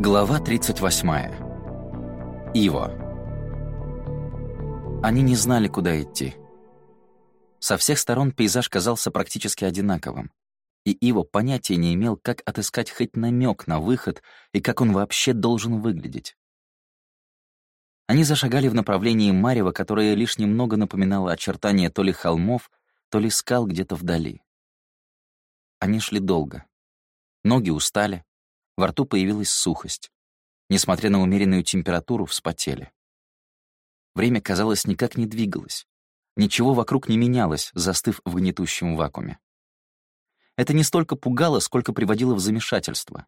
Глава 38. Иво. Они не знали, куда идти. Со всех сторон пейзаж казался практически одинаковым, и Иво понятия не имел, как отыскать хоть намек на выход и как он вообще должен выглядеть. Они зашагали в направлении Марева, которое лишь немного напоминало очертания то ли холмов, то ли скал где-то вдали. Они шли долго. Ноги устали, во рту появилась сухость. Несмотря на умеренную температуру, вспотели. Время, казалось, никак не двигалось. Ничего вокруг не менялось, застыв в гнетущем вакууме. Это не столько пугало, сколько приводило в замешательство.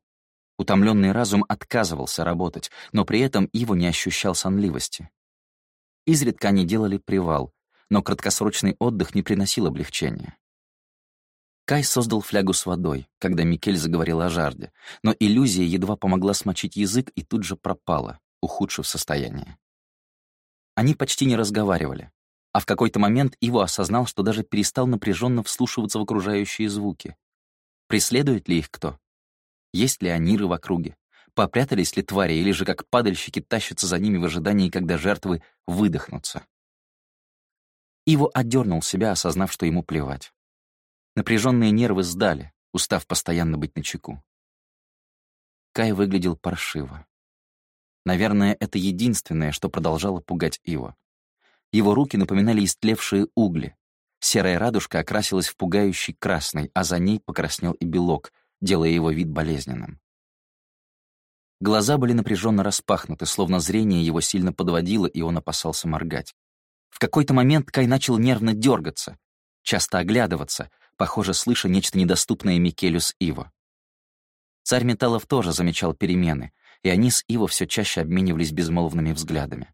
Утомленный разум отказывался работать, но при этом Иво не ощущал сонливости. Изредка они делали привал, но краткосрочный отдых не приносил облегчения. Кай создал флягу с водой, когда Микель заговорил о жажде, но иллюзия едва помогла смочить язык и тут же пропала, ухудшив состояние. Они почти не разговаривали, а в какой-то момент Иво осознал, что даже перестал напряженно вслушиваться в окружающие звуки. Преследует ли их кто? Есть ли аниры в округе? Попрятались ли твари, или же как падальщики тащатся за ними в ожидании, когда жертвы выдохнутся? Иво отдернул себя, осознав, что ему плевать. Напряженные нервы сдали, устав постоянно быть начеку. Кай выглядел паршиво. Наверное, это единственное, что продолжало пугать Иво. Его руки напоминали истлевшие угли. Серая радужка окрасилась в пугающий красный, а за ней покраснел и белок, делая его вид болезненным. Глаза были напряженно распахнуты, словно зрение его сильно подводило, и он опасался моргать. В какой-то момент Кай начал нервно дергаться, часто оглядываться, похоже, слыша нечто недоступное Микелю с Иво. Царь Металлов тоже замечал перемены, и они с Иво все чаще обменивались безмолвными взглядами.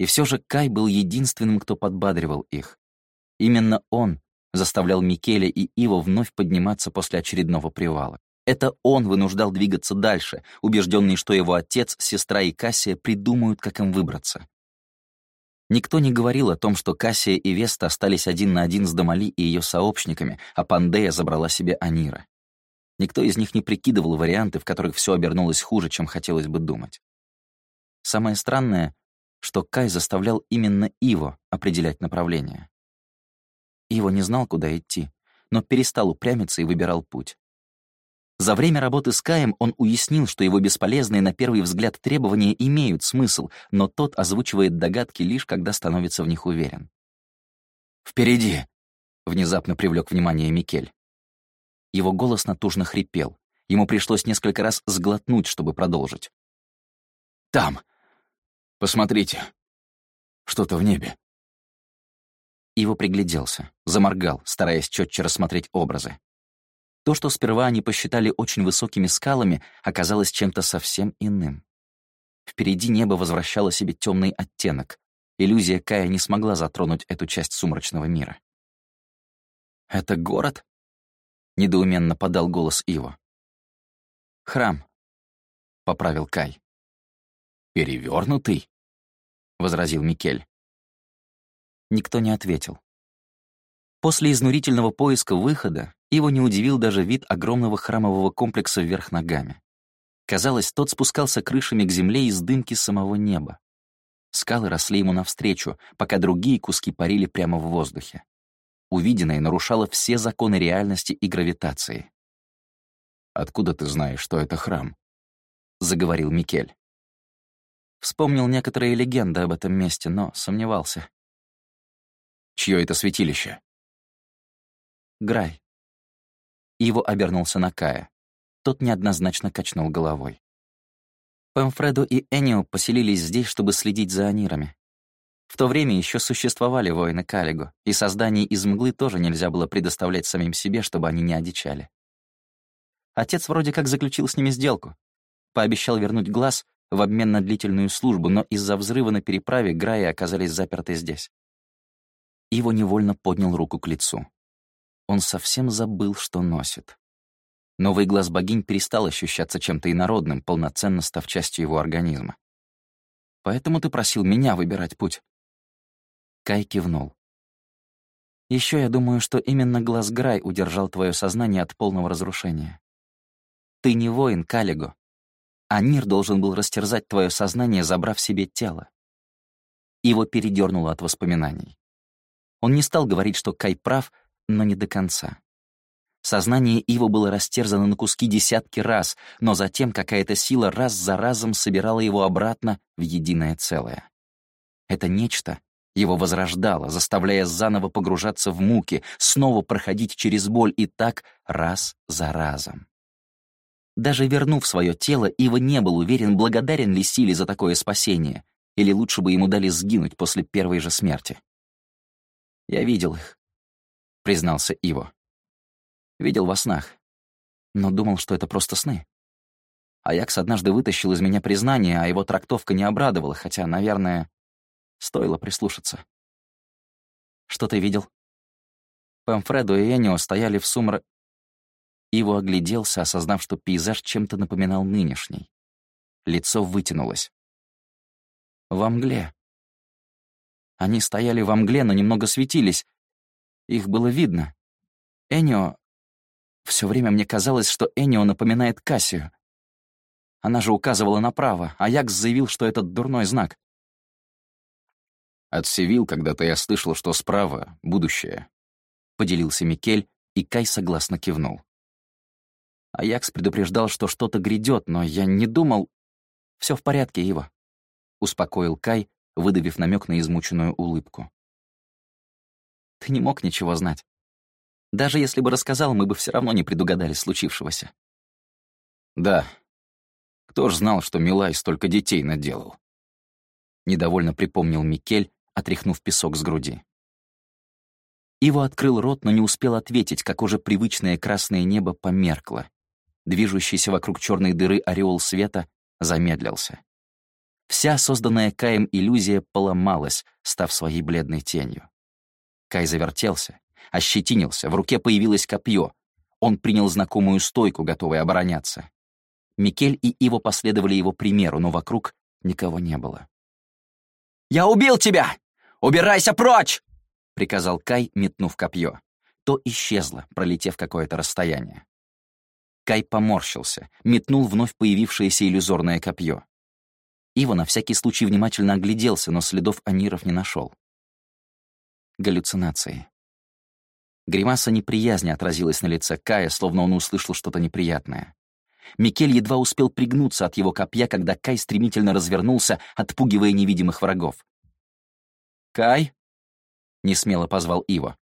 И все же Кай был единственным, кто подбадривал их. Именно он заставлял Микеля и Иво вновь подниматься после очередного привала. Это он вынуждал двигаться дальше, убежденный, что его отец, сестра и Кассия придумают, как им выбраться. Никто не говорил о том, что Кассия и Веста остались один на один с Дамали и ее сообщниками, а Пандея забрала себе Анира. Никто из них не прикидывал варианты, в которых все обернулось хуже, чем хотелось бы думать. Самое странное, что Кай заставлял именно Иво определять направление. Иво не знал, куда идти, но перестал упрямиться и выбирал путь. За время работы с Каем он уяснил, что его бесполезные на первый взгляд требования имеют смысл, но тот озвучивает догадки лишь когда становится в них уверен. «Впереди!» — внезапно привлек внимание Микель. Его голос натужно хрипел. Ему пришлось несколько раз сглотнуть, чтобы продолжить. «Там! Посмотрите! Что-то в небе!» Иво пригляделся, заморгал, стараясь четче рассмотреть образы. То, что сперва они посчитали очень высокими скалами, оказалось чем-то совсем иным. Впереди небо возвращало себе темный оттенок. Иллюзия Кая не смогла затронуть эту часть сумрачного мира. «Это город?» — недоуменно подал голос Иво. «Храм», — поправил Кай. «Перевернутый?» — возразил Микель. Никто не ответил. После изнурительного поиска выхода его не удивил даже вид огромного храмового комплекса вверх ногами. Казалось, тот спускался крышами к земле из дымки самого неба. Скалы росли ему навстречу, пока другие куски парили прямо в воздухе. Увиденное нарушало все законы реальности и гравитации. «Откуда ты знаешь, что это храм?» — заговорил Микель. Вспомнил некоторые легенды об этом месте, но сомневался. «Чье это святилище?» Грай. Иво обернулся на Кая. Тот неоднозначно качнул головой. Пэмфредо и Энио поселились здесь, чтобы следить за анирами. В то время еще существовали воины Калигу, и создание из мглы тоже нельзя было предоставлять самим себе, чтобы они не одичали. Отец вроде как заключил с ними сделку. Пообещал вернуть глаз в обмен на длительную службу, но из-за взрыва на переправе Граи оказались заперты здесь. Иво невольно поднял руку к лицу. Он совсем забыл, что носит. Новый глаз богинь перестал ощущаться чем-то инородным, полноценно став частью его организма. «Поэтому ты просил меня выбирать путь». Кай кивнул. Еще я думаю, что именно глаз Грай удержал твое сознание от полного разрушения. Ты не воин, Калиго. а Нир должен был растерзать твое сознание, забрав себе тело. Его передернуло от воспоминаний. Он не стал говорить, что Кай прав, но не до конца. Сознание его было растерзано на куски десятки раз, но затем какая-то сила раз за разом собирала его обратно в единое целое. Это нечто его возрождало, заставляя заново погружаться в муки, снова проходить через боль и так раз за разом. Даже вернув свое тело, Ива не был уверен, благодарен ли Силе за такое спасение, или лучше бы ему дали сгинуть после первой же смерти. «Я видел их», — признался Иво. «Видел во снах, но думал, что это просто сны. Аякс однажды вытащил из меня признание, а его трактовка не обрадовала, хотя, наверное, стоило прислушаться. «Что ты видел?» Памфредо и Энио стояли в сумрак... Иво огляделся, осознав, что пейзаж чем-то напоминал нынешний. Лицо вытянулось. Во мгле. Они стояли во мгле, но немного светились. Их было видно. Энио... Все время мне казалось, что Энио напоминает Кассию. Она же указывала направо, а Якс заявил, что это дурной знак. «От Севил когда-то я слышал, что справа — будущее», — поделился Микель, и Кай согласно кивнул. Аякс предупреждал, что что-то грядет, но я не думал... Все в порядке, Ива», — успокоил Кай, выдавив намек на измученную улыбку. «Ты не мог ничего знать. Даже если бы рассказал, мы бы все равно не предугадали случившегося». «Да. Кто ж знал, что Милай столько детей наделал?» Недовольно припомнил Микель, отряхнув песок с груди. Иво открыл рот, но не успел ответить, как уже привычное красное небо померкло. Движущийся вокруг черной дыры ореол света замедлился. Вся созданная Каем иллюзия поломалась, став своей бледной тенью. Кай завертелся, ощетинился, в руке появилось копье. Он принял знакомую стойку, готовый обороняться. Микель и Иво последовали его примеру, но вокруг никого не было. «Я убил тебя! Убирайся прочь!» — приказал Кай, метнув копье. То исчезло, пролетев какое-то расстояние. Кай поморщился, метнул вновь появившееся иллюзорное копье. Ива на всякий случай внимательно огляделся, но следов аниров не нашел. Галлюцинации. Гримаса неприязни отразилась на лице Кая, словно он услышал что-то неприятное. Микель едва успел пригнуться от его копья, когда Кай стремительно развернулся, отпугивая невидимых врагов. «Кай?» — несмело позвал Иво.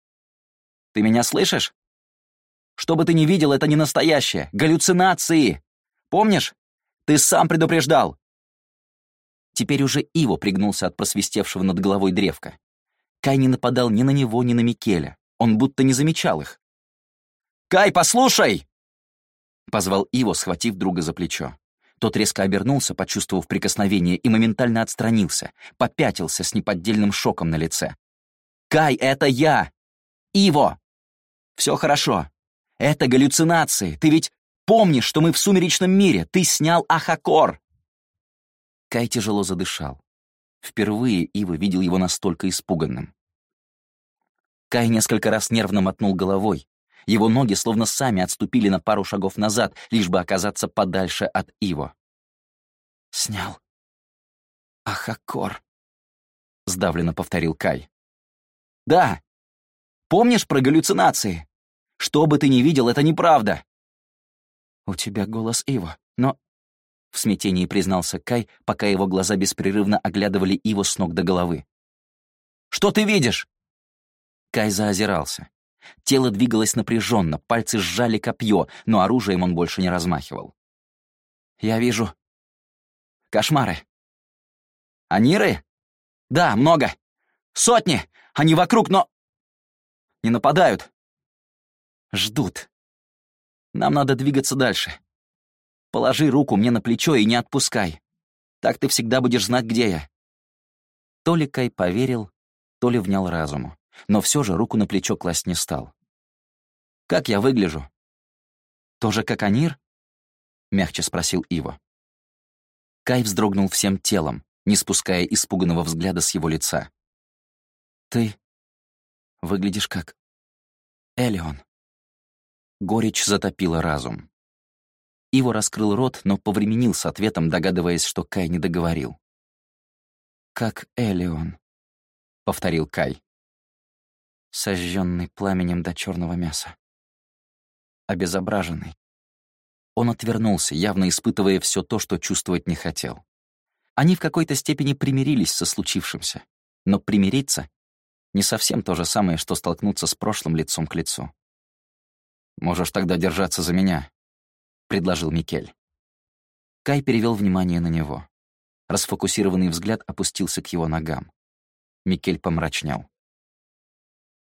«Ты меня слышишь? Что бы ты ни видел, это не настоящее. Галлюцинации! Помнишь? Ты сам предупреждал!» Теперь уже Иво пригнулся от просвистевшего над головой древка. Кай не нападал ни на него, ни на Микеля. Он будто не замечал их. «Кай, послушай!» Позвал Иво, схватив друга за плечо. Тот резко обернулся, почувствовав прикосновение, и моментально отстранился, попятился с неподдельным шоком на лице. «Кай, это я! Иво! Все хорошо. Это галлюцинации. Ты ведь помнишь, что мы в сумеречном мире. Ты снял Ахакор!» Кай тяжело задышал. Впервые Ива видел его настолько испуганным. Кай несколько раз нервно мотнул головой. Его ноги словно сами отступили на пару шагов назад, лишь бы оказаться подальше от Иво. «Снял. Ахакор», — сдавленно повторил Кай. «Да. Помнишь про галлюцинации? Что бы ты ни видел, это неправда. У тебя голос Ива, но... В смятении признался Кай, пока его глаза беспрерывно оглядывали Иву с ног до головы. «Что ты видишь?» Кай заозирался. Тело двигалось напряженно, пальцы сжали копье, но оружием он больше не размахивал. «Я вижу... кошмары. Аниры? Да, много. Сотни! Они вокруг, но... не нападают. Ждут. Нам надо двигаться дальше. Положи руку мне на плечо и не отпускай. Так ты всегда будешь знать, где я». То ли Кай поверил, то ли внял разуму, но все же руку на плечо класть не стал. «Как я выгляжу?» «Тоже как Анир?» — мягче спросил Ива. Кай вздрогнул всем телом, не спуская испуганного взгляда с его лица. «Ты выглядишь как Элеон». Горечь затопила разум. Иво раскрыл рот, но повременил с ответом, догадываясь, что Кай не договорил. «Как Элион», — повторил Кай. Сожженный пламенем до черного мяса. Обезображенный. Он отвернулся, явно испытывая все то, что чувствовать не хотел. Они в какой-то степени примирились со случившимся. Но примириться — не совсем то же самое, что столкнуться с прошлым лицом к лицу. «Можешь тогда держаться за меня», — предложил Микель. Кай перевел внимание на него. Расфокусированный взгляд опустился к его ногам. Микель помрачнел.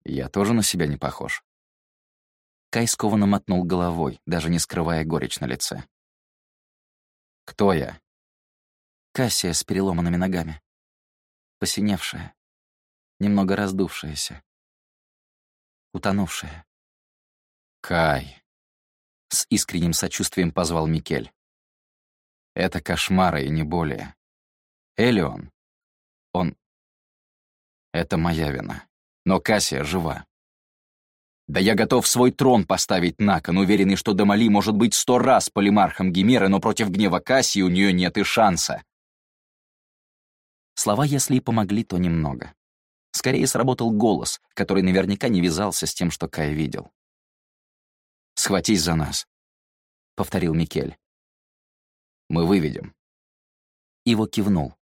«Я тоже на себя не похож». Кай скованно мотнул головой, даже не скрывая горечь на лице. «Кто я?» Кассия с переломанными ногами. Посиневшая, немного раздувшаяся, утонувшая. «Кай!» — с искренним сочувствием позвал Микель. «Это кошмары и не более. Элион, он... Это моя вина. Но Кассия жива. Да я готов свой трон поставить на кон, уверенный, что Дамали может быть сто раз полимархом Гимеры, но против гнева Кассии у нее нет и шанса. Слова, если и помогли, то немного. Скорее сработал голос, который наверняка не вязался с тем, что Кай видел. «Схватись за нас», — повторил Микель. «Мы выведем». Иво кивнул.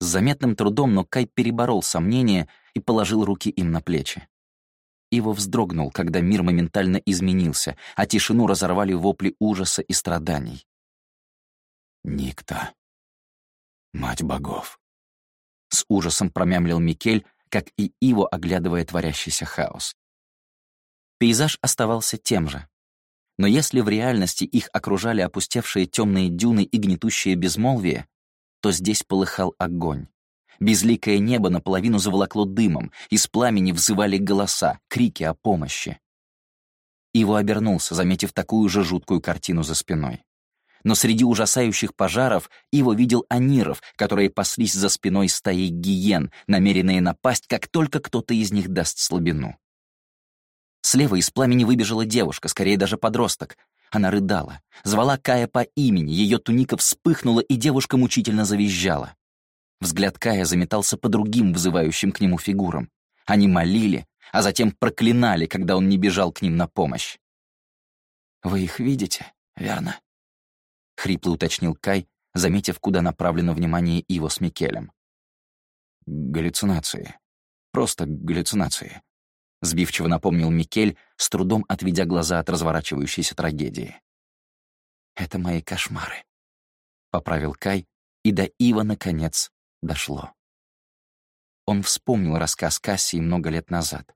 С заметным трудом, но Кай переборол сомнения и положил руки им на плечи. Иво вздрогнул, когда мир моментально изменился, а тишину разорвали вопли ужаса и страданий. «Никто. Мать богов. С ужасом промямлил Микель, как и Иво, оглядывая творящийся хаос. Пейзаж оставался тем же. Но если в реальности их окружали опустевшие темные дюны и гнетущее безмолвие, то здесь полыхал огонь. Безликое небо наполовину заволокло дымом, из пламени взывали голоса, крики о помощи. Иво обернулся, заметив такую же жуткую картину за спиной но среди ужасающих пожаров Иво видел аниров, которые паслись за спиной стаи гиен, намеренные напасть, как только кто-то из них даст слабину. Слева из пламени выбежала девушка, скорее даже подросток. Она рыдала, звала Кая по имени, ее туника вспыхнула, и девушка мучительно завизжала. Взгляд Кая заметался по другим вызывающим к нему фигурам. Они молили, а затем проклинали, когда он не бежал к ним на помощь. «Вы их видите, верно?» — хрипло уточнил Кай, заметив, куда направлено внимание Иво с Микелем. «Галлюцинации. Просто галлюцинации», — сбивчиво напомнил Микель, с трудом отведя глаза от разворачивающейся трагедии. «Это мои кошмары», — поправил Кай, и до Ива, наконец, дошло. Он вспомнил рассказ Кассии много лет назад.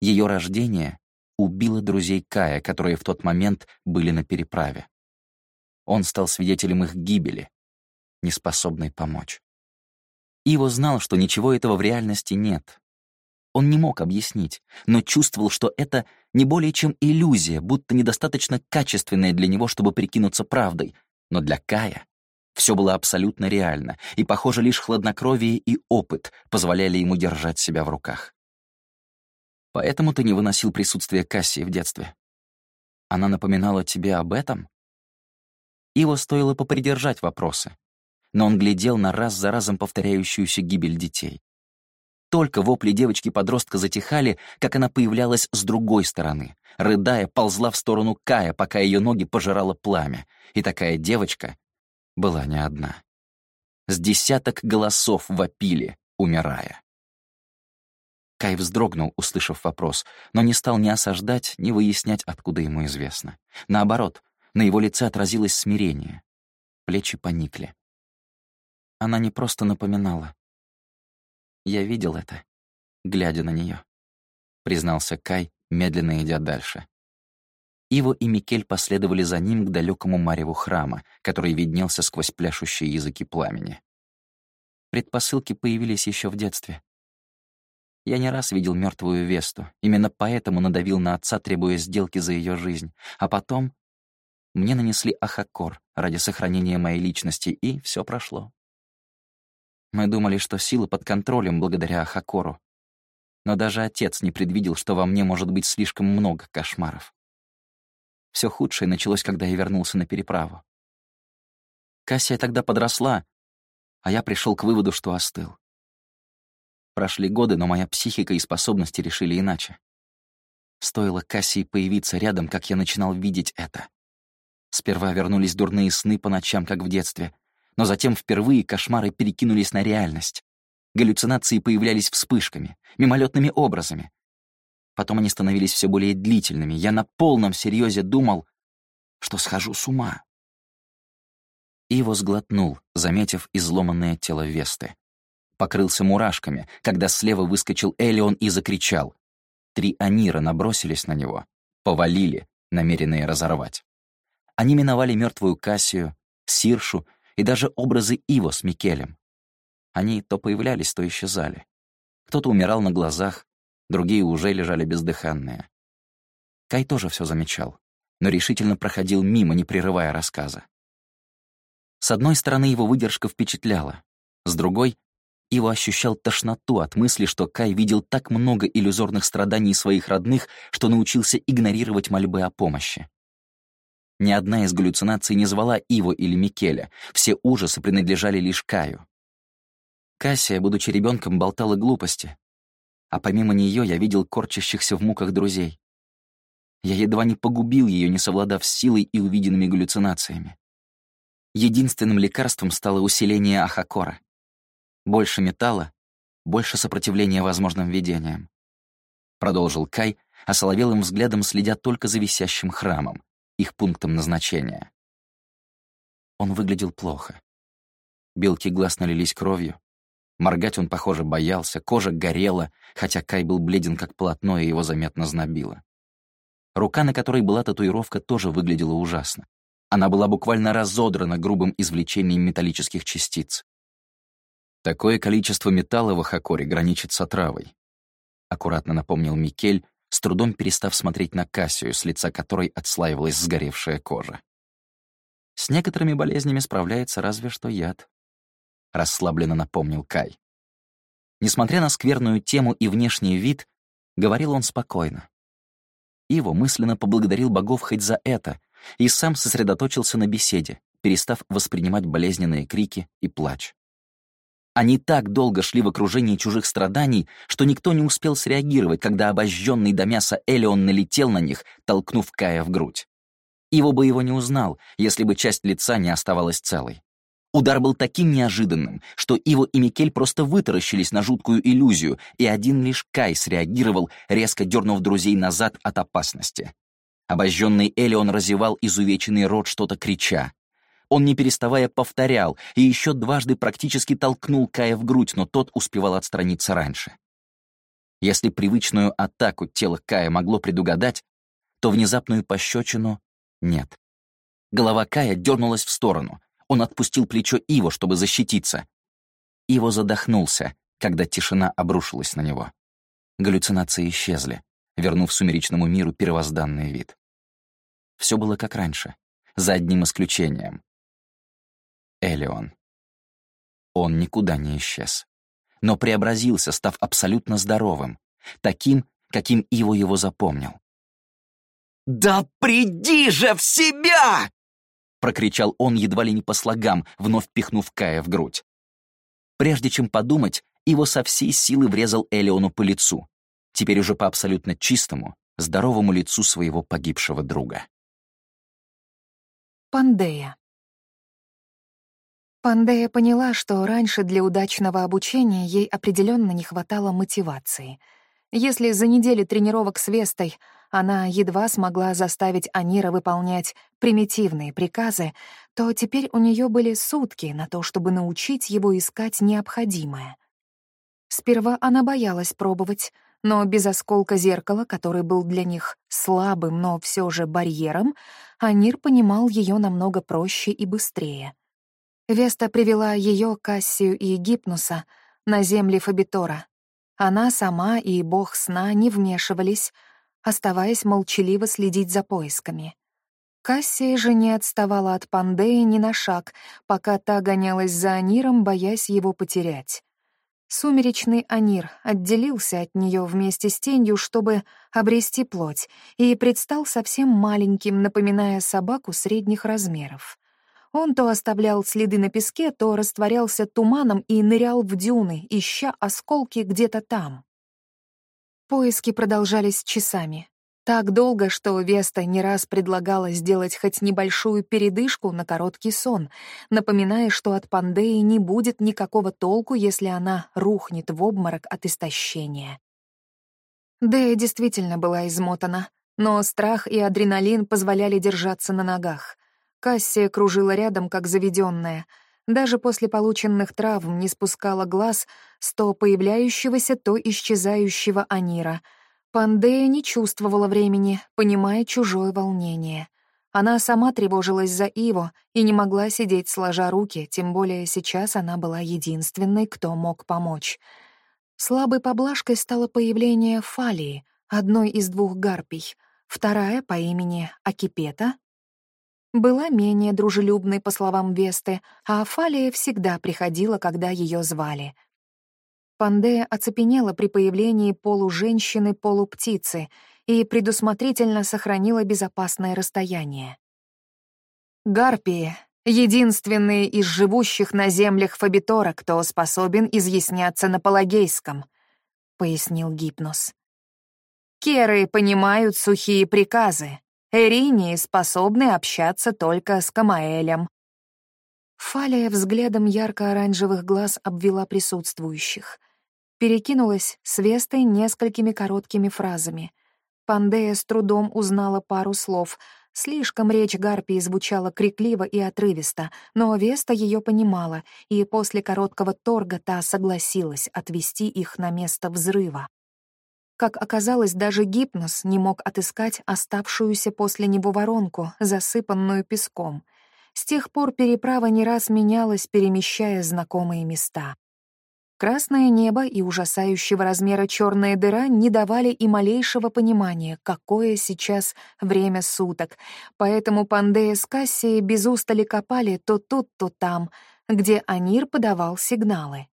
Ее рождение убило друзей Кая, которые в тот момент были на переправе. Он стал свидетелем их гибели, неспособной помочь. Иво знал, что ничего этого в реальности нет. Он не мог объяснить, но чувствовал, что это не более чем иллюзия, будто недостаточно качественная для него, чтобы прикинуться правдой. Но для Кая все было абсолютно реально, и, похоже, лишь хладнокровие и опыт позволяли ему держать себя в руках. Поэтому ты не выносил присутствие Кассии в детстве. Она напоминала тебе об этом? Его стоило попридержать вопросы. Но он глядел на раз за разом повторяющуюся гибель детей. Только вопли девочки-подростка затихали, как она появлялась с другой стороны. Рыдая, ползла в сторону Кая, пока ее ноги пожирало пламя. И такая девочка была не одна. С десяток голосов вопили, умирая. Кай вздрогнул, услышав вопрос, но не стал ни осаждать, ни выяснять, откуда ему известно. Наоборот, на его лице отразилось смирение. Плечи поникли. Она не просто напоминала. Я видел это, глядя на нее, признался Кай, медленно идя дальше. Иво и Микель последовали за ним к далекому мареву храма, который виднелся сквозь пляшущие языки пламени. Предпосылки появились еще в детстве. Я не раз видел мертвую Весту, именно поэтому надавил на отца, требуя сделки за ее жизнь, а потом мне нанесли ахакор ради сохранения моей личности, и все прошло. Мы думали, что сила под контролем благодаря ахакору. Но даже отец не предвидел, что во мне может быть слишком много кошмаров. Все худшее началось, когда я вернулся на переправу. Кассия тогда подросла, а я пришел к выводу, что остыл. Прошли годы, но моя психика и способности решили иначе. Стоило Кассии появиться рядом, как я начинал видеть это. Сперва вернулись дурные сны по ночам, как в детстве, но затем впервые кошмары перекинулись на реальность. Галлюцинации появлялись вспышками, мимолетными образами. Потом они становились все более длительными. Я на полном серьезе думал, что схожу с ума. Иво сглотнул, заметив изломанное тело Весты. Покрылся мурашками, когда слева выскочил Элион и закричал. Три Анира набросились на него, повалили, намеренные разорвать. Они миновали мертвую Кассию, Сиршу и даже образы Иво с Микелем. Они то появлялись, то исчезали. Кто-то умирал на глазах, другие уже лежали бездыханные. Кай тоже все замечал, но решительно проходил мимо, не прерывая рассказа. С одной стороны, его выдержка впечатляла, с другой — его ощущал тошноту от мысли, что Кай видел так много иллюзорных страданий своих родных, что научился игнорировать мольбы о помощи. Ни одна из галлюцинаций не звала Иво или Микеля, все ужасы принадлежали лишь Каю. Кассия, будучи ребенком, болтала глупости, а помимо нее я видел корчащихся в муках друзей. Я едва не погубил ее, не совладав с силой и увиденными галлюцинациями. Единственным лекарством стало усиление Ахакора. Больше металла, больше сопротивления возможным видениям. Продолжил Кай, осоловелым взглядом следя только за висящим храмом, их пунктом назначения. Он выглядел плохо. Белки глаз налились кровью. Моргать он, похоже, боялся, кожа горела, хотя Кай был бледен как полотно, и его заметно знобило. Рука, на которой была татуировка, тоже выглядела ужасно. Она была буквально разодрана грубым извлечением металлических частиц. Такое количество металла в Ахакоре граничит с отравой. Аккуратно напомнил Микель, с трудом перестав смотреть на Кассию, с лица которой отслаивалась сгоревшая кожа. С некоторыми болезнями справляется разве что яд. Расслабленно напомнил Кай. Несмотря на скверную тему и внешний вид, говорил он спокойно. Иво мысленно поблагодарил богов хоть за это и сам сосредоточился на беседе, перестав воспринимать болезненные крики и плач. Они так долго шли в окружении чужих страданий, что никто не успел среагировать, когда обожженный до мяса Элеон налетел на них, толкнув Кая в грудь. Его бы его не узнал, если бы часть лица не оставалась целой. Удар был таким неожиданным, что Иво и Микель просто вытаращились на жуткую иллюзию, и один лишь Кай среагировал, резко дернув друзей назад от опасности. Обожженный Элеон разевал изувеченный рот, что-то крича. Он, не переставая, повторял и еще дважды практически толкнул Кая в грудь, но тот успевал отстраниться раньше. Если привычную атаку тело Кая могло предугадать, то внезапную пощечину — нет. Голова Кая дернулась в сторону. Он отпустил плечо Иво, чтобы защититься. Иво задохнулся, когда тишина обрушилась на него. Галлюцинации исчезли вернув сумеречному миру первозданный вид. Все было как раньше, за одним исключением. Элеон. Он никуда не исчез, но преобразился, став абсолютно здоровым, таким, каким Иво его запомнил. «Да приди же в себя!» — прокричал он едва ли не по слогам, вновь пихнув Кая в грудь. Прежде чем подумать, его со всей силы врезал Элеону по лицу, теперь уже по абсолютно чистому, здоровому лицу своего погибшего друга. Пандея Пандея поняла, что раньше для удачного обучения ей определенно не хватало мотивации. Если за неделю тренировок с Вестой она едва смогла заставить Анира выполнять примитивные приказы, то теперь у нее были сутки на то, чтобы научить его искать необходимое. Сперва она боялась пробовать, но без осколка зеркала, который был для них слабым, но все же барьером, Анир понимал ее намного проще и быстрее. Веста привела ее, Кассию и Гипнуса на земли Фабитора. Она сама и бог сна не вмешивались, оставаясь молчаливо следить за поисками. Кассия же не отставала от Пандеи ни на шаг, пока та гонялась за Аниром, боясь его потерять. Сумеречный Анир отделился от нее вместе с тенью, чтобы обрести плоть, и предстал совсем маленьким, напоминая собаку средних размеров. Он то оставлял следы на песке, то растворялся туманом и нырял в дюны, ища осколки где-то там. Поиски продолжались часами. Так долго, что Веста не раз предлагала сделать хоть небольшую передышку на короткий сон, напоминая, что от Пандеи не будет никакого толку, если она рухнет в обморок от истощения. Дея действительно была измотана, но страх и адреналин позволяли держаться на ногах. Кассия кружила рядом, как заведенная. Даже после полученных травм не спускала глаз с то появляющегося, то исчезающего Анира — Пандея не чувствовала времени, понимая чужое волнение. Она сама тревожилась за Иво и не могла сидеть сложа руки, тем более сейчас она была единственной, кто мог помочь. Слабой поблажкой стало появление Фалии, одной из двух гарпий. Вторая, по имени Акипета, была менее дружелюбной, по словам Весты, а Фалия всегда приходила, когда ее звали — Пандея оцепенела при появлении полуженщины-полуптицы и предусмотрительно сохранила безопасное расстояние. Гарпии — единственные из живущих на землях Фабитора, кто способен изъясняться на Палагейском, — пояснил Гипнос. Керы понимают сухие приказы, Эринии способны общаться только с Камаэлем. Фалия взглядом ярко-оранжевых глаз обвела присутствующих перекинулась с Вестой несколькими короткими фразами. Пандея с трудом узнала пару слов. Слишком речь Гарпии звучала крикливо и отрывисто, но Веста ее понимала, и после короткого торга та согласилась отвести их на место взрыва. Как оказалось, даже гипноз не мог отыскать оставшуюся после него воронку, засыпанную песком. С тех пор переправа не раз менялась, перемещая знакомые места. Красное небо и ужасающего размера черная дыра не давали и малейшего понимания, какое сейчас время суток, поэтому Пандея с Кассией без устали копали то тут, то там, где Анир подавал сигналы.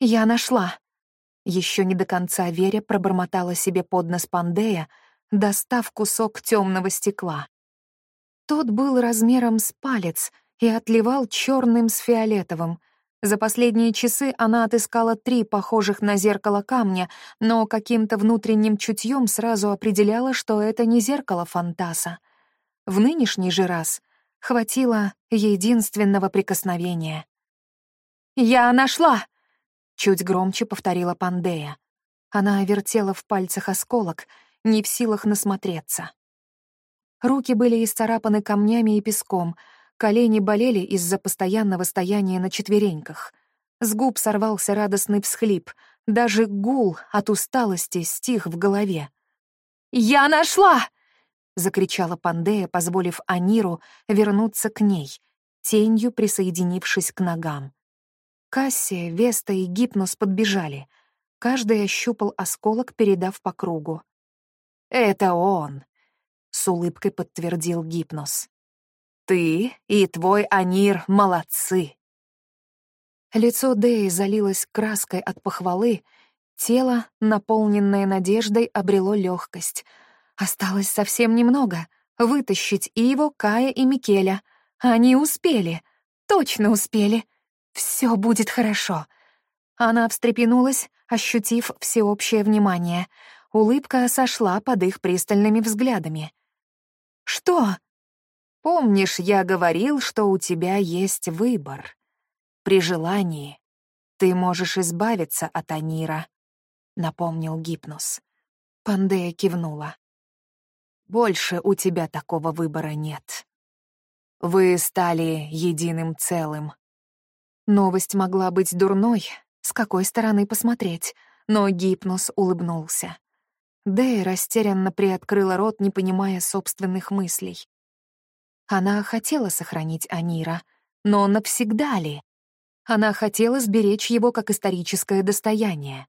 «Я нашла!» Еще не до конца веря пробормотала себе под нос Пандея, достав кусок темного стекла. Тот был размером с палец и отливал черным с фиолетовым — за последние часы она отыскала три похожих на зеркало камня, но каким-то внутренним чутьем сразу определяла, что это не зеркало фантаса. В нынешний же раз хватило единственного прикосновения. «Я нашла!» — чуть громче повторила Пандея. Она вертела в пальцах осколок, не в силах насмотреться. Руки были исцарапаны камнями и песком — Колени болели из-за постоянного стояния на четвереньках. С губ сорвался радостный всхлип. Даже гул от усталости стих в голове. «Я нашла!» — закричала Пандея, позволив Аниру вернуться к ней, тенью присоединившись к ногам. Кассия, Веста и Гипнос подбежали. Каждый ощупал осколок, передав по кругу. «Это он!» — с улыбкой подтвердил Гипнос. Ты и твой Анир молодцы. Лицо Дэи залилось краской от похвалы, тело, наполненное надеждой, обрело легкость. Осталось совсем немного — вытащить Иво, Кая и Микеля. Они успели, точно успели. Все будет хорошо. Она встрепенулась, ощутив всеобщее внимание. Улыбка сошла под их пристальными взглядами. «Что?» Помнишь, я говорил, что у тебя есть выбор. При желании ты можешь избавиться от Анира, — напомнил Гипнос. Пандея кивнула. Больше у тебя такого выбора нет. Вы стали единым целым. Новость могла быть дурной, с какой стороны посмотреть, но Гипнос улыбнулся. Дэя растерянно приоткрыла рот, не понимая собственных мыслей. Она хотела сохранить Анира, но навсегда ли? Она хотела сберечь его как историческое достояние.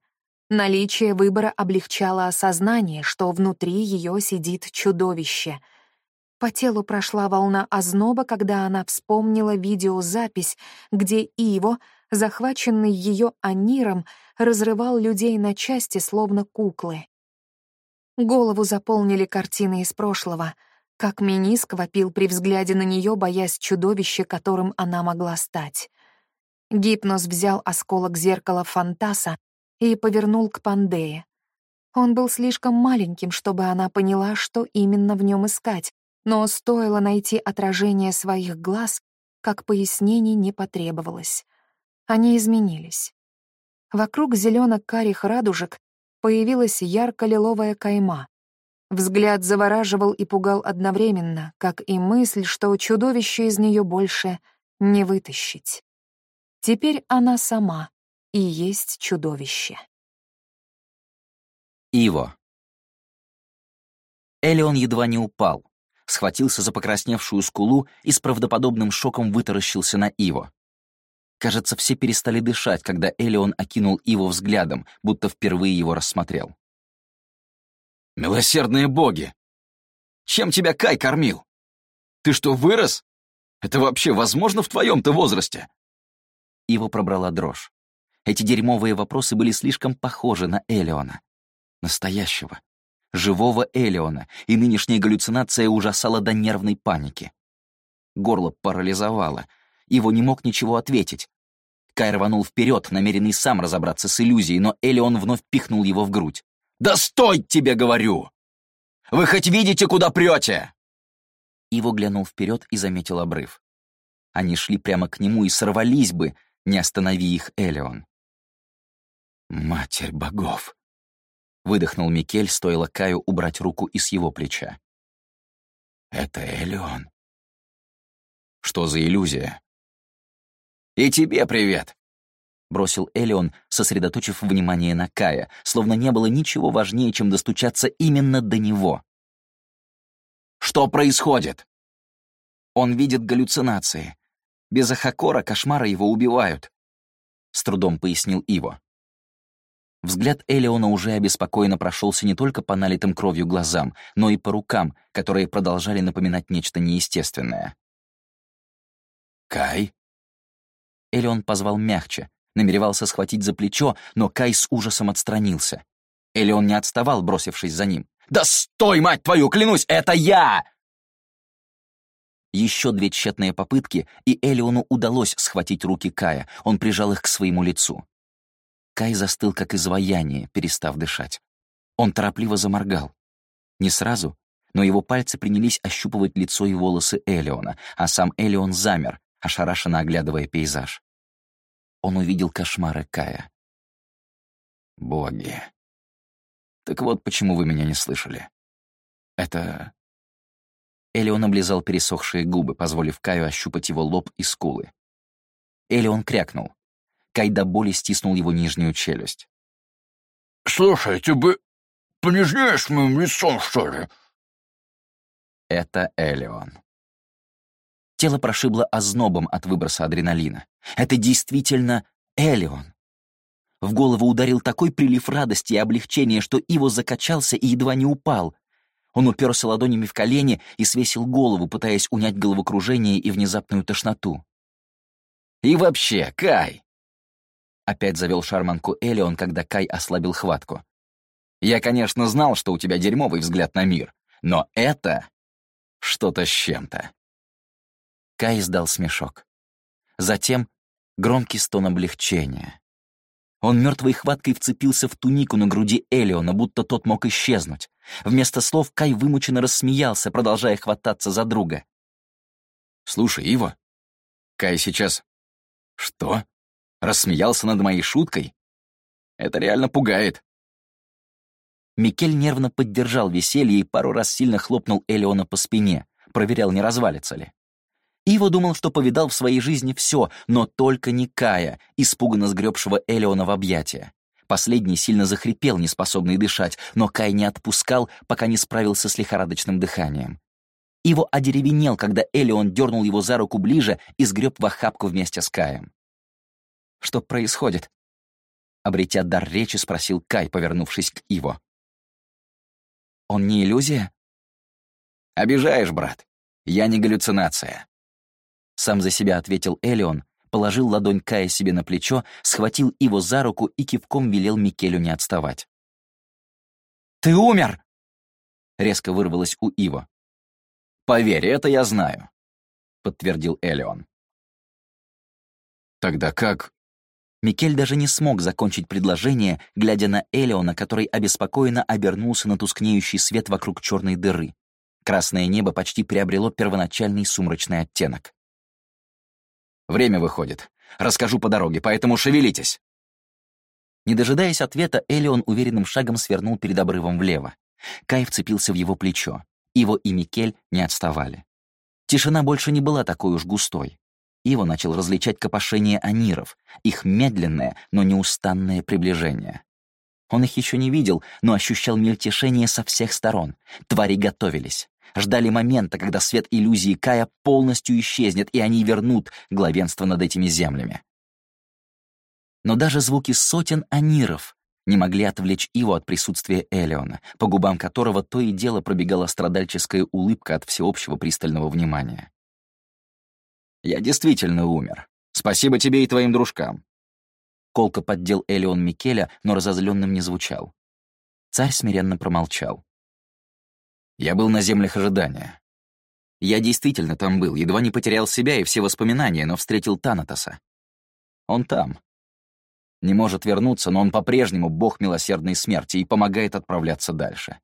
Наличие выбора облегчало осознание, что внутри ее сидит чудовище. По телу прошла волна озноба, когда она вспомнила видеозапись, где Иво захваченный ее аниром, разрывал людей на части, словно куклы. Голову заполнили картины из прошлого, как Миниск вопил при взгляде на нее, боясь чудовища, которым она могла стать. Гипноз взял осколок зеркала Фантаса и повернул к Пандее. Он был слишком маленьким, чтобы она поняла, что именно в нем искать, но стоило найти отражение своих глаз, как пояснений не потребовалось. Они изменились. Вокруг зелено-карих радужек появилась ярко-лиловая кайма. Взгляд завораживал и пугал одновременно, как и мысль, что чудовище из нее больше не вытащить. Теперь она сама и есть чудовище. Иво. Элеон едва не упал, схватился за покрасневшую скулу и с правдоподобным шоком вытаращился на Иво. Кажется, все перестали дышать, когда Элеон окинул Иво взглядом, будто впервые его рассмотрел. «Милосердные боги! Чем тебя Кай кормил? Ты что, вырос? Это вообще возможно в твоем-то возрасте?» Иво пробрала дрожь. Эти дерьмовые вопросы были слишком похожи на Элеона настоящего, живого Элеона, и нынешняя галлюцинация ужасала до нервной паники. Горло парализовало, его не мог ничего ответить. Кай рванул вперед, намеренный сам разобраться с иллюзией, но Элеон вновь пихнул его в грудь. «Да стой, тебе говорю! Вы хоть видите, куда прете?» Иво глянул вперед и заметил обрыв. Они шли прямо к нему и сорвались бы, не останови их Элеон. «Матерь богов!» — выдохнул Микель, стоило Каю убрать руку из его плеча. «Это Элеон». «Что за иллюзия?» «И тебе привет!» — бросил Элеон, сосредоточив внимание на Кая, словно не было ничего важнее, чем достучаться именно до него. «Что происходит?» Он видит галлюцинации. Без Ахакора кошмары его убивают, — с трудом пояснил Иво. Взгляд Элеона уже обеспокоенно прошелся не только по налитым кровью глазам, но и по рукам, которые продолжали напоминать нечто неестественное. «Кай?» Элеон позвал мягче, намеревался схватить за плечо, но Кай с ужасом отстранился. Элеон не отставал, бросившись за ним. «Да стой, мать твою, клянусь, это я!» Еще две тщетные попытки, и Элеону удалось схватить руки Кая, он прижал их к своему лицу. Кай застыл, как изваяние, перестав дышать. Он торопливо заморгал. Не сразу, но его пальцы принялись ощупывать лицо и волосы Элеона, а сам Элеон замер, ошарашенно оглядывая пейзаж. Он увидел кошмары Кая. «Боги! Так вот почему вы меня не слышали. Это...» Элеон облизал пересохшие губы, позволив Каю ощупать его лоб и скулы. Элеон крякнул. Кай до боли стиснул его нижнюю челюсть. «Слушай, ты бы понежнее с моим лицом, что ли?» Это Элеон. Тело прошибло ознобом от выброса адреналина. Это действительно Элеон. В голову ударил такой прилив радости и облегчения, что Иво закачался и едва не упал. Он уперся ладонями в колени и свесил голову, пытаясь унять головокружение и внезапную тошноту. «И вообще, Кай, Опять завел шарманку Элеон, когда Кай ослабил хватку. «Я, конечно, знал, что у тебя дерьмовый взгляд на мир, но это что-то с чем-то». Кай издал смешок. Затем громкий стон облегчения. Он мертвой хваткой вцепился в тунику на груди Элеона, будто тот мог исчезнуть. Вместо слов Кай вымученно рассмеялся, продолжая хвататься за друга. «Слушай, Ива, Кай сейчас...» «Что?» Рассмеялся над моей шуткой? Это реально пугает. Микель нервно поддержал веселье и пару раз сильно хлопнул Элеона по спине, проверял, не развалится ли. Иво думал, что повидал в своей жизни все, но только не Кая, испуганно сгребшего Элеона в объятия. Последний сильно захрипел, неспособный дышать, но Кай не отпускал, пока не справился с лихорадочным дыханием. Иво одеревенел, когда Элеон дернул его за руку ближе и сгреб в охапку вместе с Каем. Что происходит?» Обретя дар речи, спросил Кай, повернувшись к Иво. «Он не иллюзия?» «Обижаешь, брат. Я не галлюцинация». Сам за себя ответил Элион, положил ладонь Кая себе на плечо, схватил его за руку и кивком велел Микелю не отставать. «Ты умер!» — резко вырвалось у Ива. «Поверь, это я знаю», — подтвердил Элеон. «Тогда как?» Микель даже не смог закончить предложение, глядя на Элеона, который обеспокоенно обернулся на тускнеющий свет вокруг черной дыры. Красное небо почти приобрело первоначальный сумрачный оттенок. «Время выходит. Расскажу по дороге, поэтому шевелитесь!» Не дожидаясь ответа, Элеон уверенным шагом свернул перед обрывом влево. Кай вцепился в его плечо. Иво и Микель не отставали. Тишина больше не была такой уж густой. Иво начал различать копошение аниров, их медленное, но неустанное приближение. Он их еще не видел, но ощущал мельтешение со всех сторон. Твари готовились. Ждали момента, когда свет иллюзии Кая полностью исчезнет, и они вернут главенство над этими землями. Но даже звуки сотен аниров не могли отвлечь его от присутствия Элеона, по губам которого то и дело пробегала страдальческая улыбка от всеобщего пристального внимания. Я действительно умер. Спасибо тебе и твоим дружкам». Колко поддел Элеон Микеля, но разозленным не звучал. Царь смиренно промолчал. «Я был на землях ожидания. Я действительно там был, едва не потерял себя и все воспоминания, но встретил Танатоса. Он там. Не может вернуться, но он по-прежнему бог милосердной смерти и помогает отправляться дальше.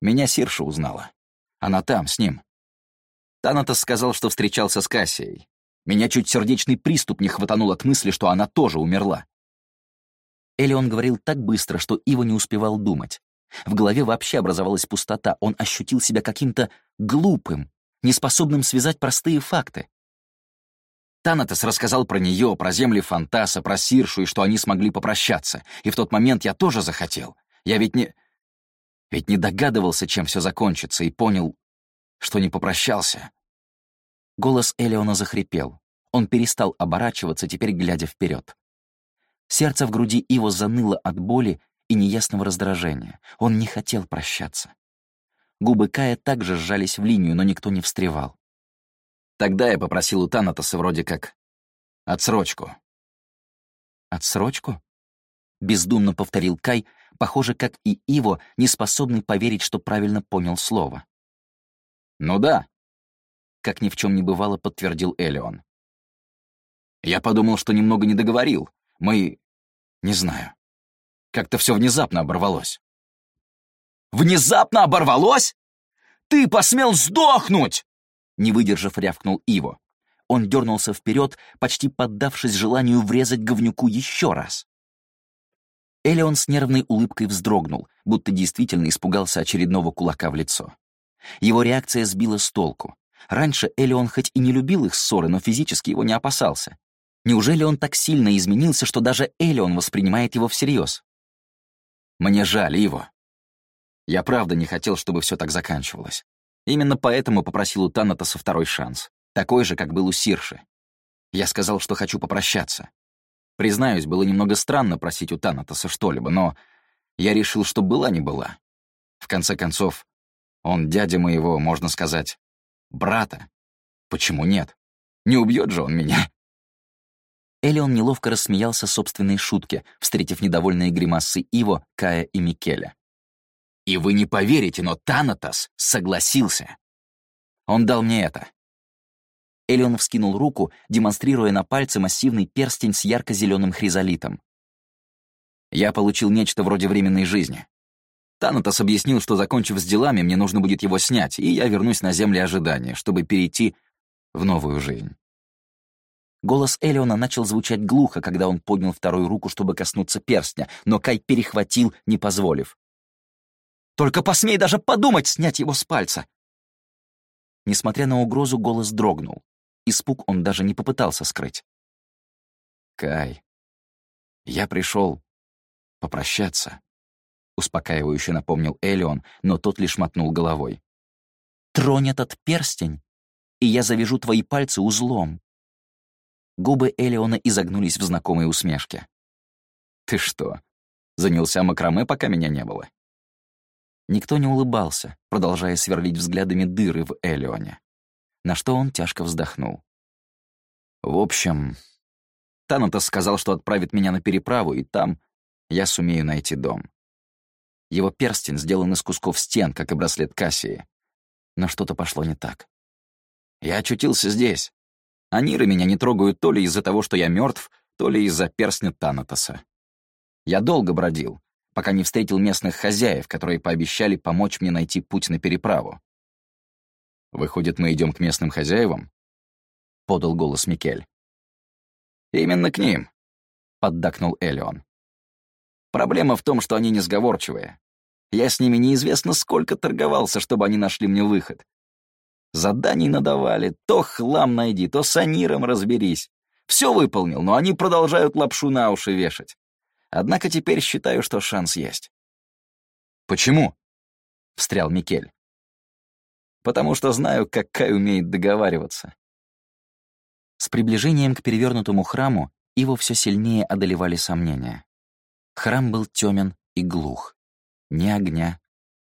Меня Сирша узнала. Она там, с ним. Танатос сказал, что встречался с Кассией. Меня чуть сердечный приступ не хватанул от мысли, что она тоже умерла. Элеон говорил так быстро, что Ива не успевал думать. В голове вообще образовалась пустота, он ощутил себя каким-то глупым, неспособным связать простые факты. Танатос рассказал про нее, про земли Фантаса, про Сиршу и что они смогли попрощаться. И в тот момент я тоже захотел. Я ведь не... Ведь не догадывался, чем все закончится, и понял, что не попрощался. Голос Элеона захрипел. Он перестал оборачиваться, теперь глядя вперед. Сердце в груди Иво заныло от боли и неясного раздражения. Он не хотел прощаться. Губы Кая также сжались в линию, но никто не встревал. Тогда я попросил у Танатоса вроде как отсрочку. «Отсрочку?» — бездумно повторил Кай, похоже, как и Иво, не способный поверить, что правильно понял слово. «Ну да», — как ни в чем не бывало, подтвердил Элеон. «Я подумал, что немного не договорил. Мы... не знаю. Как-то все внезапно оборвалось». «Внезапно оборвалось? Ты посмел сдохнуть!» Не выдержав, рявкнул Иво. Он дернулся вперед, почти поддавшись желанию врезать говнюку еще раз. Элеон с нервной улыбкой вздрогнул, будто действительно испугался очередного кулака в лицо. Его реакция сбила с толку. Раньше Элеон хоть и не любил их ссоры, но физически его не опасался. Неужели он так сильно изменился, что даже Элеон воспринимает его всерьез? Мне жаль его. Я правда не хотел, чтобы все так заканчивалось. Именно поэтому попросил у Танатоса второй шанс. Такой же, как был у Сирши. Я сказал, что хочу попрощаться. Признаюсь, было немного странно просить у Танатоса что-либо, но я решил, что была не была. В конце концов, он дядя моего, можно сказать, брата. Почему нет? Не убьет же он меня. Элеон неловко рассмеялся собственной шутке, встретив недовольные гримасы Иво, Кая и Микеля. «И вы не поверите, но Танатос согласился. Он дал мне это». Элеон вскинул руку, демонстрируя на пальце массивный перстень с ярко-зеленым хризолитом. «Я получил нечто вроде временной жизни. Танатос объяснил, что, закончив с делами, мне нужно будет его снять, и я вернусь на земли ожидания, чтобы перейти в новую жизнь. Голос Элеона начал звучать глухо, когда он поднял вторую руку, чтобы коснуться перстня, но Кай перехватил, не позволив. «Только посмей даже подумать снять его с пальца!» Несмотря на угрозу, голос дрогнул. Испуг он даже не попытался скрыть. «Кай, я пришел попрощаться». — успокаивающе напомнил Элион, но тот лишь мотнул головой. «Тронь этот перстень, и я завяжу твои пальцы узлом». Губы Элиона изогнулись в знакомой усмешке. «Ты что, занялся макраме, пока меня не было?» Никто не улыбался, продолжая сверлить взглядами дыры в Элионе, на что он тяжко вздохнул. «В общем, Танатос сказал, что отправит меня на переправу, и там я сумею найти дом. Его перстень сделан из кусков стен, как и браслет Кассии. Но что-то пошло не так. Я очутился здесь. Аниры меня не трогают то ли из-за того, что я мертв, то ли из-за перстня Танатоса. Я долго бродил, пока не встретил местных хозяев, которые пообещали помочь мне найти путь на переправу. «Выходит, мы идем к местным хозяевам?» — подал голос Микель. «Именно к ним», — поддакнул Элеон. «Проблема в том, что они несговорчивые. Я с ними неизвестно сколько торговался, чтобы они нашли мне выход. Заданий надавали, то хлам найди, то с Аниром разберись. Все выполнил, но они продолжают лапшу на уши вешать. Однако теперь считаю, что шанс есть. «Почему?» — встрял Микель. «Потому что знаю, как Кай умеет договариваться». С приближением к перевернутому храму его все сильнее одолевали сомнения. Храм был темен и глух. Ни огня,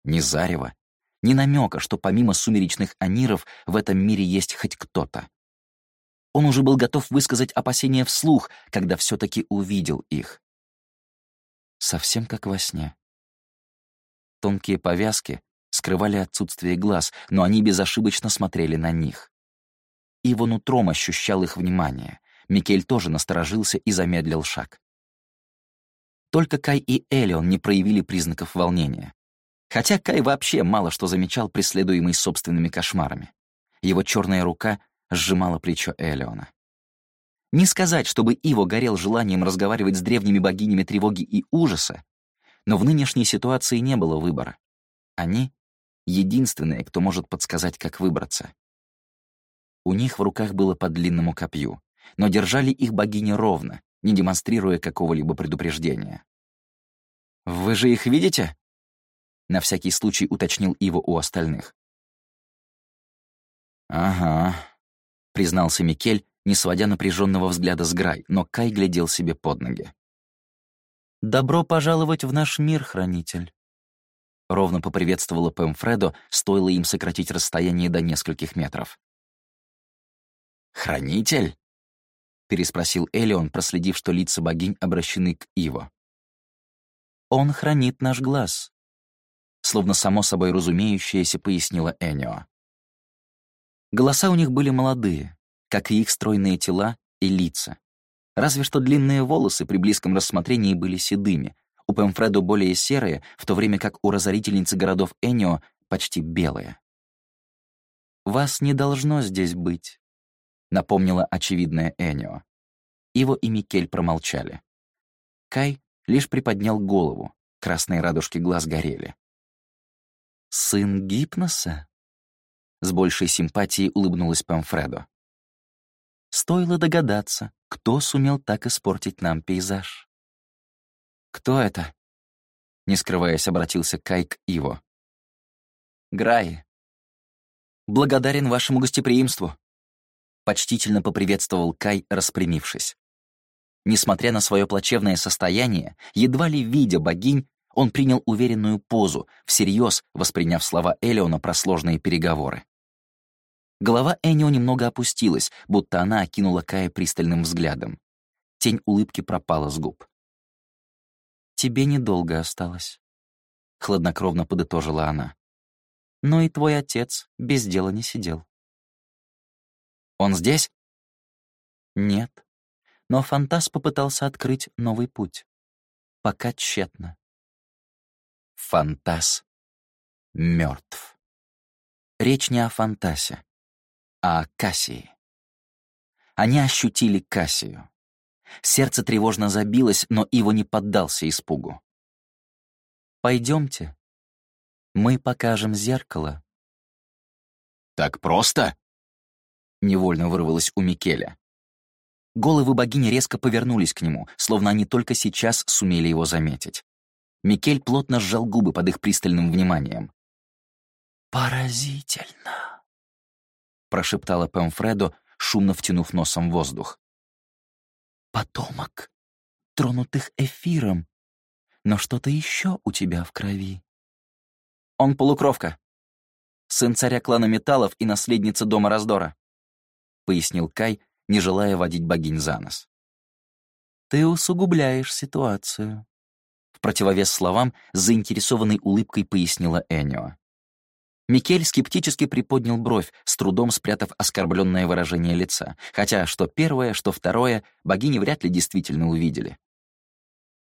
ни зарева, ни намека, что помимо сумеречных аниров в этом мире есть хоть кто-то. Он уже был готов высказать опасения вслух, когда все таки увидел их совсем как во сне. Тонкие повязки скрывали отсутствие глаз, но они безошибочно смотрели на них. Его нутром ощущал их внимание. Микель тоже насторожился и замедлил шаг. Только Кай и Элион не проявили признаков волнения. Хотя Кай вообще мало что замечал, преследуемый собственными кошмарами. Его черная рука сжимала плечо Элиона. Не сказать, чтобы Иво горел желанием разговаривать с древними богинями тревоги и ужаса, но в нынешней ситуации не было выбора. Они — единственные, кто может подсказать, как выбраться. У них в руках было по длинному копью, но держали их богини ровно, не демонстрируя какого-либо предупреждения. «Вы же их видите?» — на всякий случай уточнил Иво у остальных. «Ага», — признался Микель, не сводя напряженного взгляда с Грай, но Кай глядел себе под ноги. «Добро пожаловать в наш мир, хранитель!» Ровно поприветствовала Пэм Фредо, стоило им сократить расстояние до нескольких метров. «Хранитель?» — переспросил Элион, проследив, что лица богинь обращены к Иво. «Он хранит наш глаз», — словно само собой разумеющееся пояснила Энио. Голоса у них были молодые, как и их стройные тела и лица. Разве что длинные волосы при близком рассмотрении были седыми, у Пемфредо более серые, в то время как у разорительницы городов Энио почти белые. «Вас не должно здесь быть», — напомнила очевидная Энио. Иво и Микель промолчали. Кай лишь приподнял голову, красные радужки глаз горели. «Сын Гипноса?» С большей симпатией улыбнулась Памфредо. Стоило догадаться, кто сумел так испортить нам пейзаж. «Кто это?» Не скрываясь, обратился Кай к Иво. «Граи. Благодарен вашему гостеприимству», — почтительно поприветствовал Кай, распрямившись. Несмотря на свое плачевное состояние, едва ли видя богинь, он принял уверенную позу, всерьез восприняв слова Элеона про сложные переговоры. Голова Энио немного опустилась, будто она окинула Кая пристальным взглядом. Тень улыбки пропала с губ. «Тебе недолго осталось», — хладнокровно подытожила она. «Но и твой отец без дела не сидел». «Он здесь?» «Нет. Но Фантас попытался открыть новый путь. Пока тщетно». Фантас мертв. Речь не о Фантасе а о Кассии. Они ощутили Кассию. Сердце тревожно забилось, но Иво не поддался испугу. «Пойдемте. Мы покажем зеркало». «Так просто?» — невольно вырвалось у Микеля. Головы богини резко повернулись к нему, словно они только сейчас сумели его заметить. Микель плотно сжал губы под их пристальным вниманием. «Поразительно!» прошептала Пемфредо, шумно втянув носом воздух. «Потомок, тронутых эфиром, но что-то еще у тебя в крови». «Он полукровка. Сын царя клана металлов и наследница дома раздора», — пояснил Кай, не желая водить богинь за нос. Ты усугубляешь ситуацию. В противовес словам, с заинтересованной улыбкой пояснила Энио. Микель скептически приподнял бровь, с трудом спрятав оскорбленное выражение лица, хотя что первое, что второе богини вряд ли действительно увидели.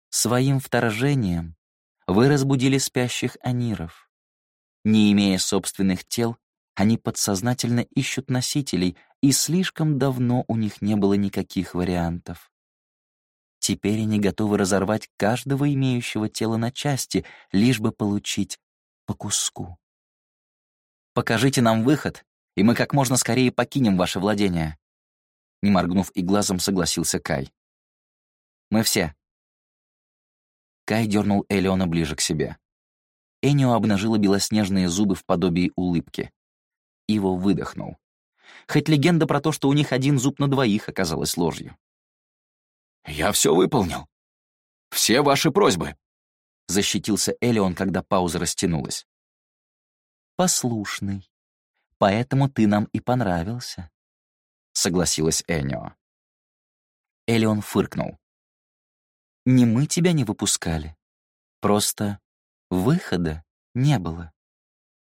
Своим вторжением вы разбудили спящих аниров. Не имея собственных тел, они подсознательно ищут носителей, и слишком давно у них не было никаких вариантов. Теперь они готовы разорвать каждого имеющего тело на части, лишь бы получить по куску. Покажите нам выход, и мы как можно скорее покинем ваше владение. Не моргнув и глазом, согласился Кай. Мы все. Кай дернул Элеона ближе к себе. Энио обнажила белоснежные зубы в подобии улыбки. Иво выдохнул. Хоть легенда про то, что у них один зуб на двоих, оказалась ложью. «Я все выполнил. Все ваши просьбы», — защитился Элеон, когда пауза растянулась. «Послушный. Поэтому ты нам и понравился», — согласилась Энио. Элеон фыркнул. «Не мы тебя не выпускали. Просто выхода не было.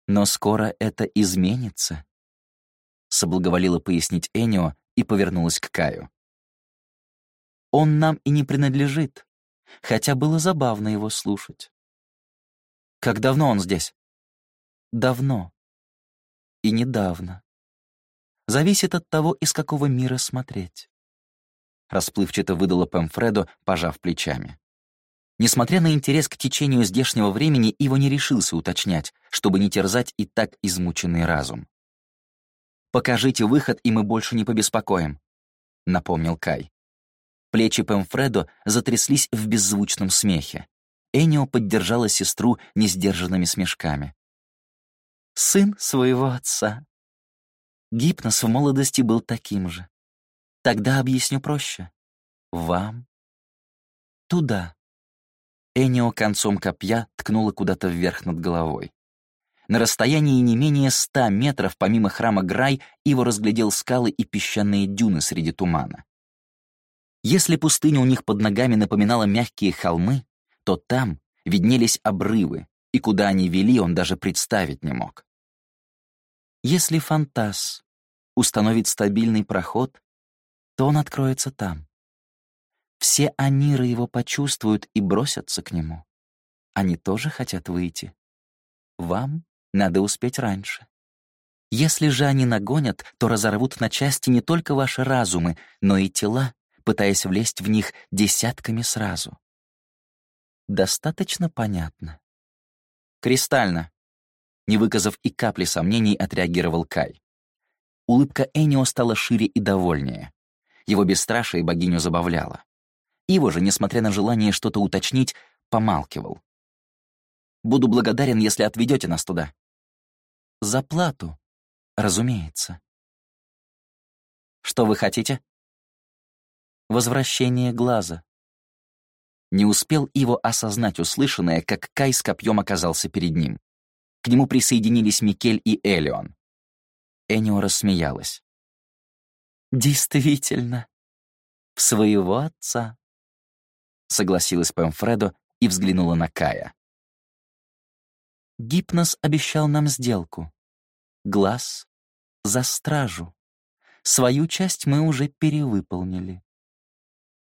Но скоро это изменится», — соблаговолила пояснить Энио и повернулась к Каю. Он нам и не принадлежит, хотя было забавно его слушать. Как давно он здесь? Давно. И недавно. Зависит от того, из какого мира смотреть. Расплывчато выдала Пэмфредо, пожав плечами. Несмотря на интерес к течению здешнего времени, Иво не решился уточнять, чтобы не терзать и так измученный разум. «Покажите выход, и мы больше не побеспокоим», — напомнил Кай. Плечи Пемфредо затряслись в беззвучном смехе. Энио поддержала сестру несдержанными смешками. «Сын своего отца». Гипноз в молодости был таким же. Тогда объясню проще. Вам. Туда. Энио концом копья ткнула куда-то вверх над головой. На расстоянии не менее ста метров помимо храма Грай его разглядел скалы и песчаные дюны среди тумана. Если пустыня у них под ногами напоминала мягкие холмы, то там виднелись обрывы, и куда они вели, он даже представить не мог. Если фантаз установит стабильный проход, то он откроется там. Все аниры его почувствуют и бросятся к нему. Они тоже хотят выйти. Вам надо успеть раньше. Если же они нагонят, то разорвут на части не только ваши разумы, но и тела, пытаясь влезть в них десятками сразу. Достаточно понятно. Кристально. Не выказав и капли сомнений, отреагировал Кай. Улыбка Энио стала шире и довольнее. Его бесстрашие богиню забавляло. Иво же, несмотря на желание что-то уточнить, помалкивал. «Буду благодарен, если отведете нас туда». «За плату, разумеется». «Что вы хотите?» возвращение глаза. Не успел Иво осознать услышанное, как Кай с копьем оказался перед ним. К нему присоединились Микель и Элион. Энио рассмеялась. «Действительно, в своего отца», — согласилась Пэмфредо и взглянула на Кая. «Гипнос обещал нам сделку. Глаз за стражу. Свою часть мы уже перевыполнили.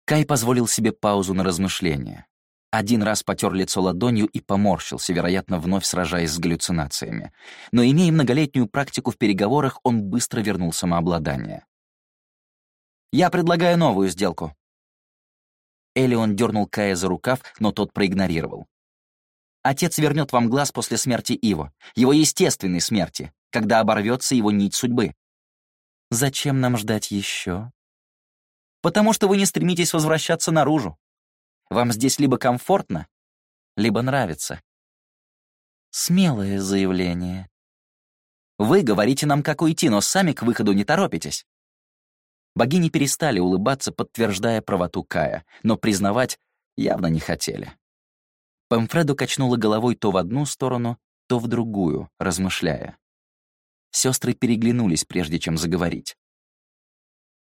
Кай позволил себе паузу на размышление. Один раз потер лицо ладонью и поморщился, вероятно, вновь сражаясь с галлюцинациями. Но, имея многолетнюю практику в переговорах, он быстро вернул самообладание. «Я предлагаю новую сделку». Элион дернул Кая за рукав, но тот проигнорировал. «Отец вернет вам глаз после смерти Иво, его естественной смерти, когда оборвется его нить судьбы». «Зачем нам ждать еще?» потому что вы не стремитесь возвращаться наружу. Вам здесь либо комфортно, либо нравится. Смелое заявление. Вы говорите нам, как уйти, но сами к выходу не торопитесь. Богини перестали улыбаться, подтверждая правоту Кая, но признавать явно не хотели. Пэмфреду качнула головой то в одну сторону, то в другую, размышляя. Сестры переглянулись, прежде чем заговорить.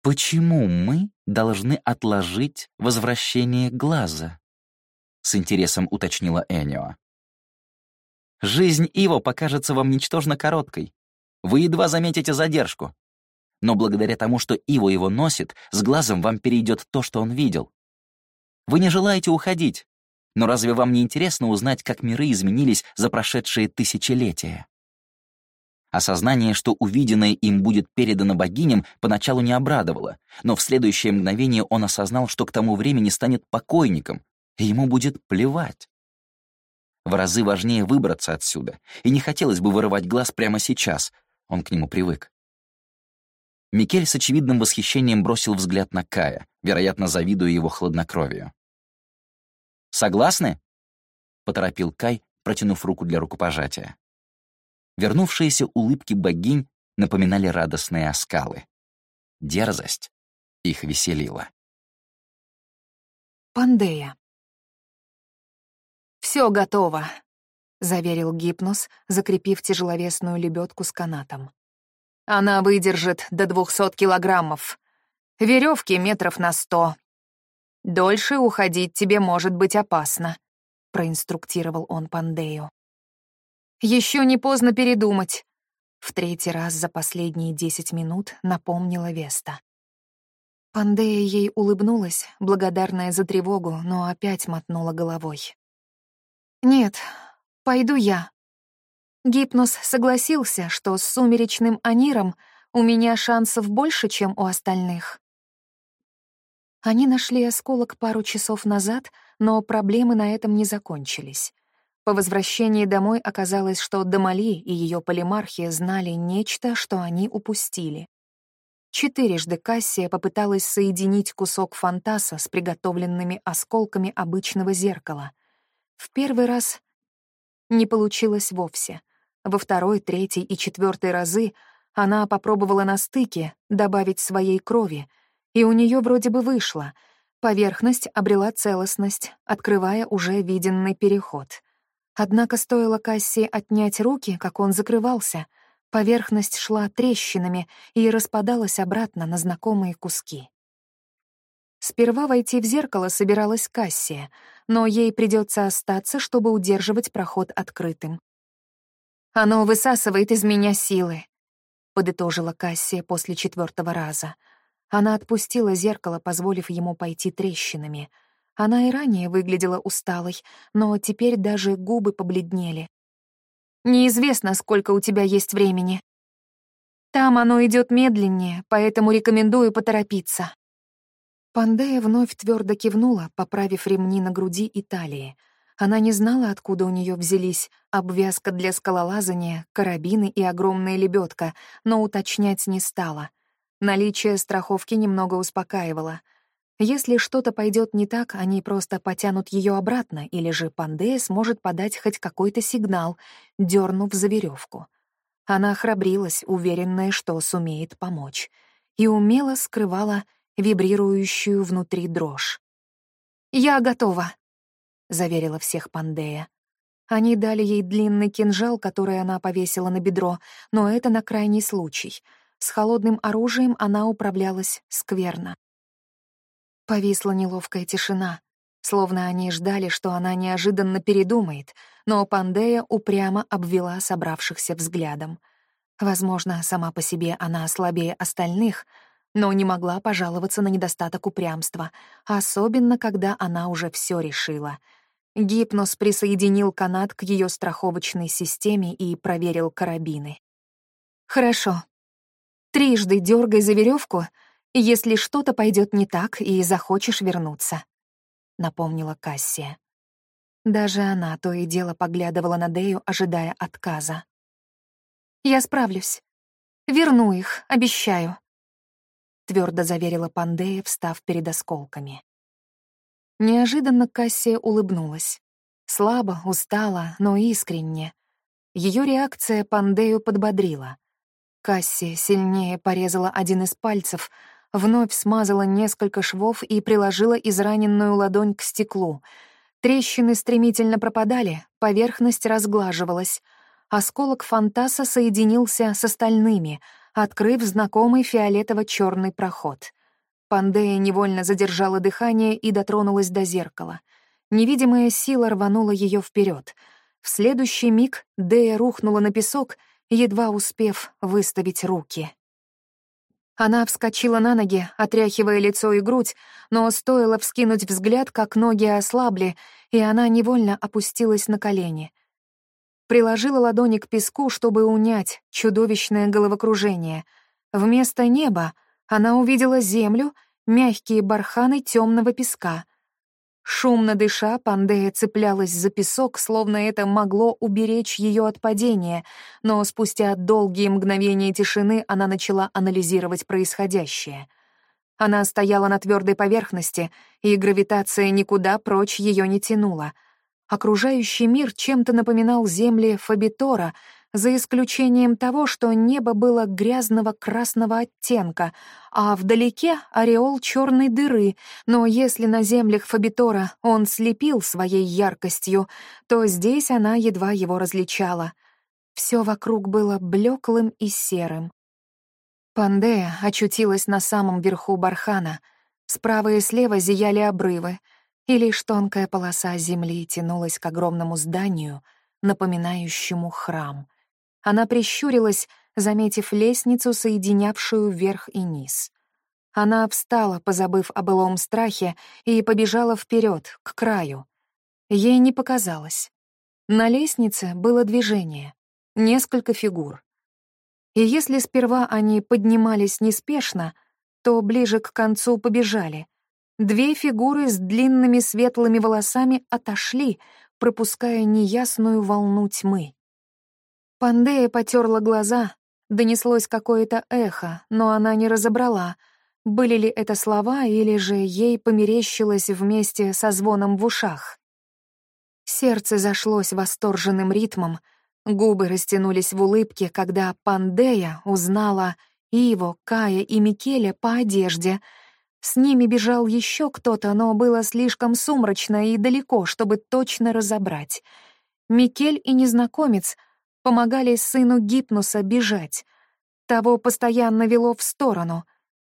Почему мы должны отложить возвращение глаза? С интересом уточнила Энио. Жизнь Иво покажется вам ничтожно короткой. Вы едва заметите задержку. Но благодаря тому, что Иво его носит, с глазом вам перейдет то, что он видел. Вы не желаете уходить, но разве вам не интересно узнать, как миры изменились за прошедшие тысячелетия? Осознание, что увиденное им будет передано богиням, поначалу не обрадовало, но в следующее мгновение он осознал, что к тому времени станет покойником, и ему будет плевать. В разы важнее выбраться отсюда, и не хотелось бы вырывать глаз прямо сейчас, он к нему привык. Микель с очевидным восхищением бросил взгляд на Кая, вероятно, завидуя его хладнокровию. «Согласны?» — поторопил Кай, протянув руку для рукопожатия. Вернувшиеся улыбки богинь напоминали радостные оскалы. Дерзость их веселила. Пандея. «Все готово», — заверил Гипнос, закрепив тяжеловесную лебедку с канатом. Она выдержит до двухсот килограммов. Веревки метров на сто. Дольше уходить тебе может быть опасно, проинструктировал он Пандею. Еще не поздно передумать. В третий раз за последние десять минут напомнила Веста. Пандея ей улыбнулась, благодарная за тревогу, но опять мотнула головой. «Нет, пойду я», Гипнос согласился, что с сумеречным Аниром у меня шансов больше, чем у остальных. Они нашли осколок пару часов назад, но проблемы на этом не закончились. По возвращении домой оказалось, что Дамали и ее полимархия знали нечто, что они упустили. Четырежды Кассия попыталась соединить кусок фантаса с приготовленными осколками обычного зеркала. В первый раз не получилось вовсе — во второй, третий и четвертый разы она попробовала на стыке добавить своей крови, и у нее вроде бы вышло. Поверхность обрела целостность, открывая уже виденный переход. Однако стоило Касси отнять руки, как он закрывался, поверхность шла трещинами и распадалась обратно на знакомые куски. Сперва войти в зеркало собиралась Кассия, но ей придется остаться, чтобы удерживать проход открытым. Оно высасывает из меня силы», — подытожила Кассия после четвертого раза. Она отпустила зеркало, позволив ему пойти трещинами. Она и ранее выглядела усталой, но теперь даже губы побледнели. «Неизвестно, сколько у тебя есть времени. Там оно идет медленнее, поэтому рекомендую поторопиться». Пандея вновь твердо кивнула, поправив ремни на груди и талии — она не знала, откуда у нее взялись обвязка для скалолазания, карабины и огромная лебедка, но уточнять не стала. Наличие страховки немного успокаивало. Если что-то пойдет не так, они просто потянут ее обратно, или же Пандея сможет подать хоть какой-то сигнал, дернув за веревку. Она храбрилась, уверенная, что сумеет помочь, и умело скрывала вибрирующую внутри дрожь. «Я готова», заверила всех Пандея. Они дали ей длинный кинжал, который она повесила на бедро, но это на крайний случай. С холодным оружием она управлялась скверно. Повисла неловкая тишина, словно они ждали, что она неожиданно передумает, но Пандея упрямо обвела собравшихся взглядом. Возможно, сама по себе она слабее остальных, но не могла пожаловаться на недостаток упрямства, особенно когда она уже все решила — Гипнос присоединил канат к ее страховочной системе и проверил карабины. «Хорошо. Трижды дергай за веревку, если что-то пойдет не так и захочешь вернуться», — напомнила Кассия. Даже она то и дело поглядывала на Дею, ожидая отказа. «Я справлюсь. Верну их, обещаю», — твердо заверила Пандея, встав перед осколками. Неожиданно Кассия улыбнулась. Слабо, устала, но искренне. Ее реакция Пандею подбодрила. Кассия сильнее порезала один из пальцев, вновь смазала несколько швов и приложила израненную ладонь к стеклу. Трещины стремительно пропадали, поверхность разглаживалась. Осколок фантаса соединился с остальными, открыв знакомый фиолетово-черный проход. Пандея невольно задержала дыхание и дотронулась до зеркала. Невидимая сила рванула ее вперед. В следующий миг Дея рухнула на песок, едва успев выставить руки. Она вскочила на ноги, отряхивая лицо и грудь, но стоило вскинуть взгляд, как ноги ослабли, и она невольно опустилась на колени. Приложила ладони к песку, чтобы унять чудовищное головокружение. Вместо неба она увидела землю, мягкие барханы темного песка. Шумно дыша, Пандея цеплялась за песок, словно это могло уберечь ее от падения, но спустя долгие мгновения тишины она начала анализировать происходящее. Она стояла на твердой поверхности, и гравитация никуда прочь ее не тянула. Окружающий мир чем-то напоминал земли Фабитора — за исключением того, что небо было грязного красного оттенка, а вдалеке — ореол черной дыры, но если на землях Фабитора он слепил своей яркостью, то здесь она едва его различала. Все вокруг было блеклым и серым. Пандея очутилась на самом верху бархана. Справа и слева зияли обрывы, и лишь тонкая полоса земли тянулась к огромному зданию, напоминающему храм. Она прищурилась, заметив лестницу, соединявшую верх и низ. Она встала, позабыв о былом страхе, и побежала вперед, к краю. Ей не показалось. На лестнице было движение, несколько фигур. И если сперва они поднимались неспешно, то ближе к концу побежали. Две фигуры с длинными светлыми волосами отошли, пропуская неясную волну тьмы. Пандея потерла глаза, донеслось какое-то эхо, но она не разобрала, были ли это слова или же ей померещилось вместе со звоном в ушах. Сердце зашлось восторженным ритмом, губы растянулись в улыбке, когда Пандея узнала Иво, Кая и Микеля по одежде. С ними бежал еще кто-то, но было слишком сумрачно и далеко, чтобы точно разобрать. Микель и незнакомец — помогали сыну Гипнуса бежать. Того постоянно вело в сторону.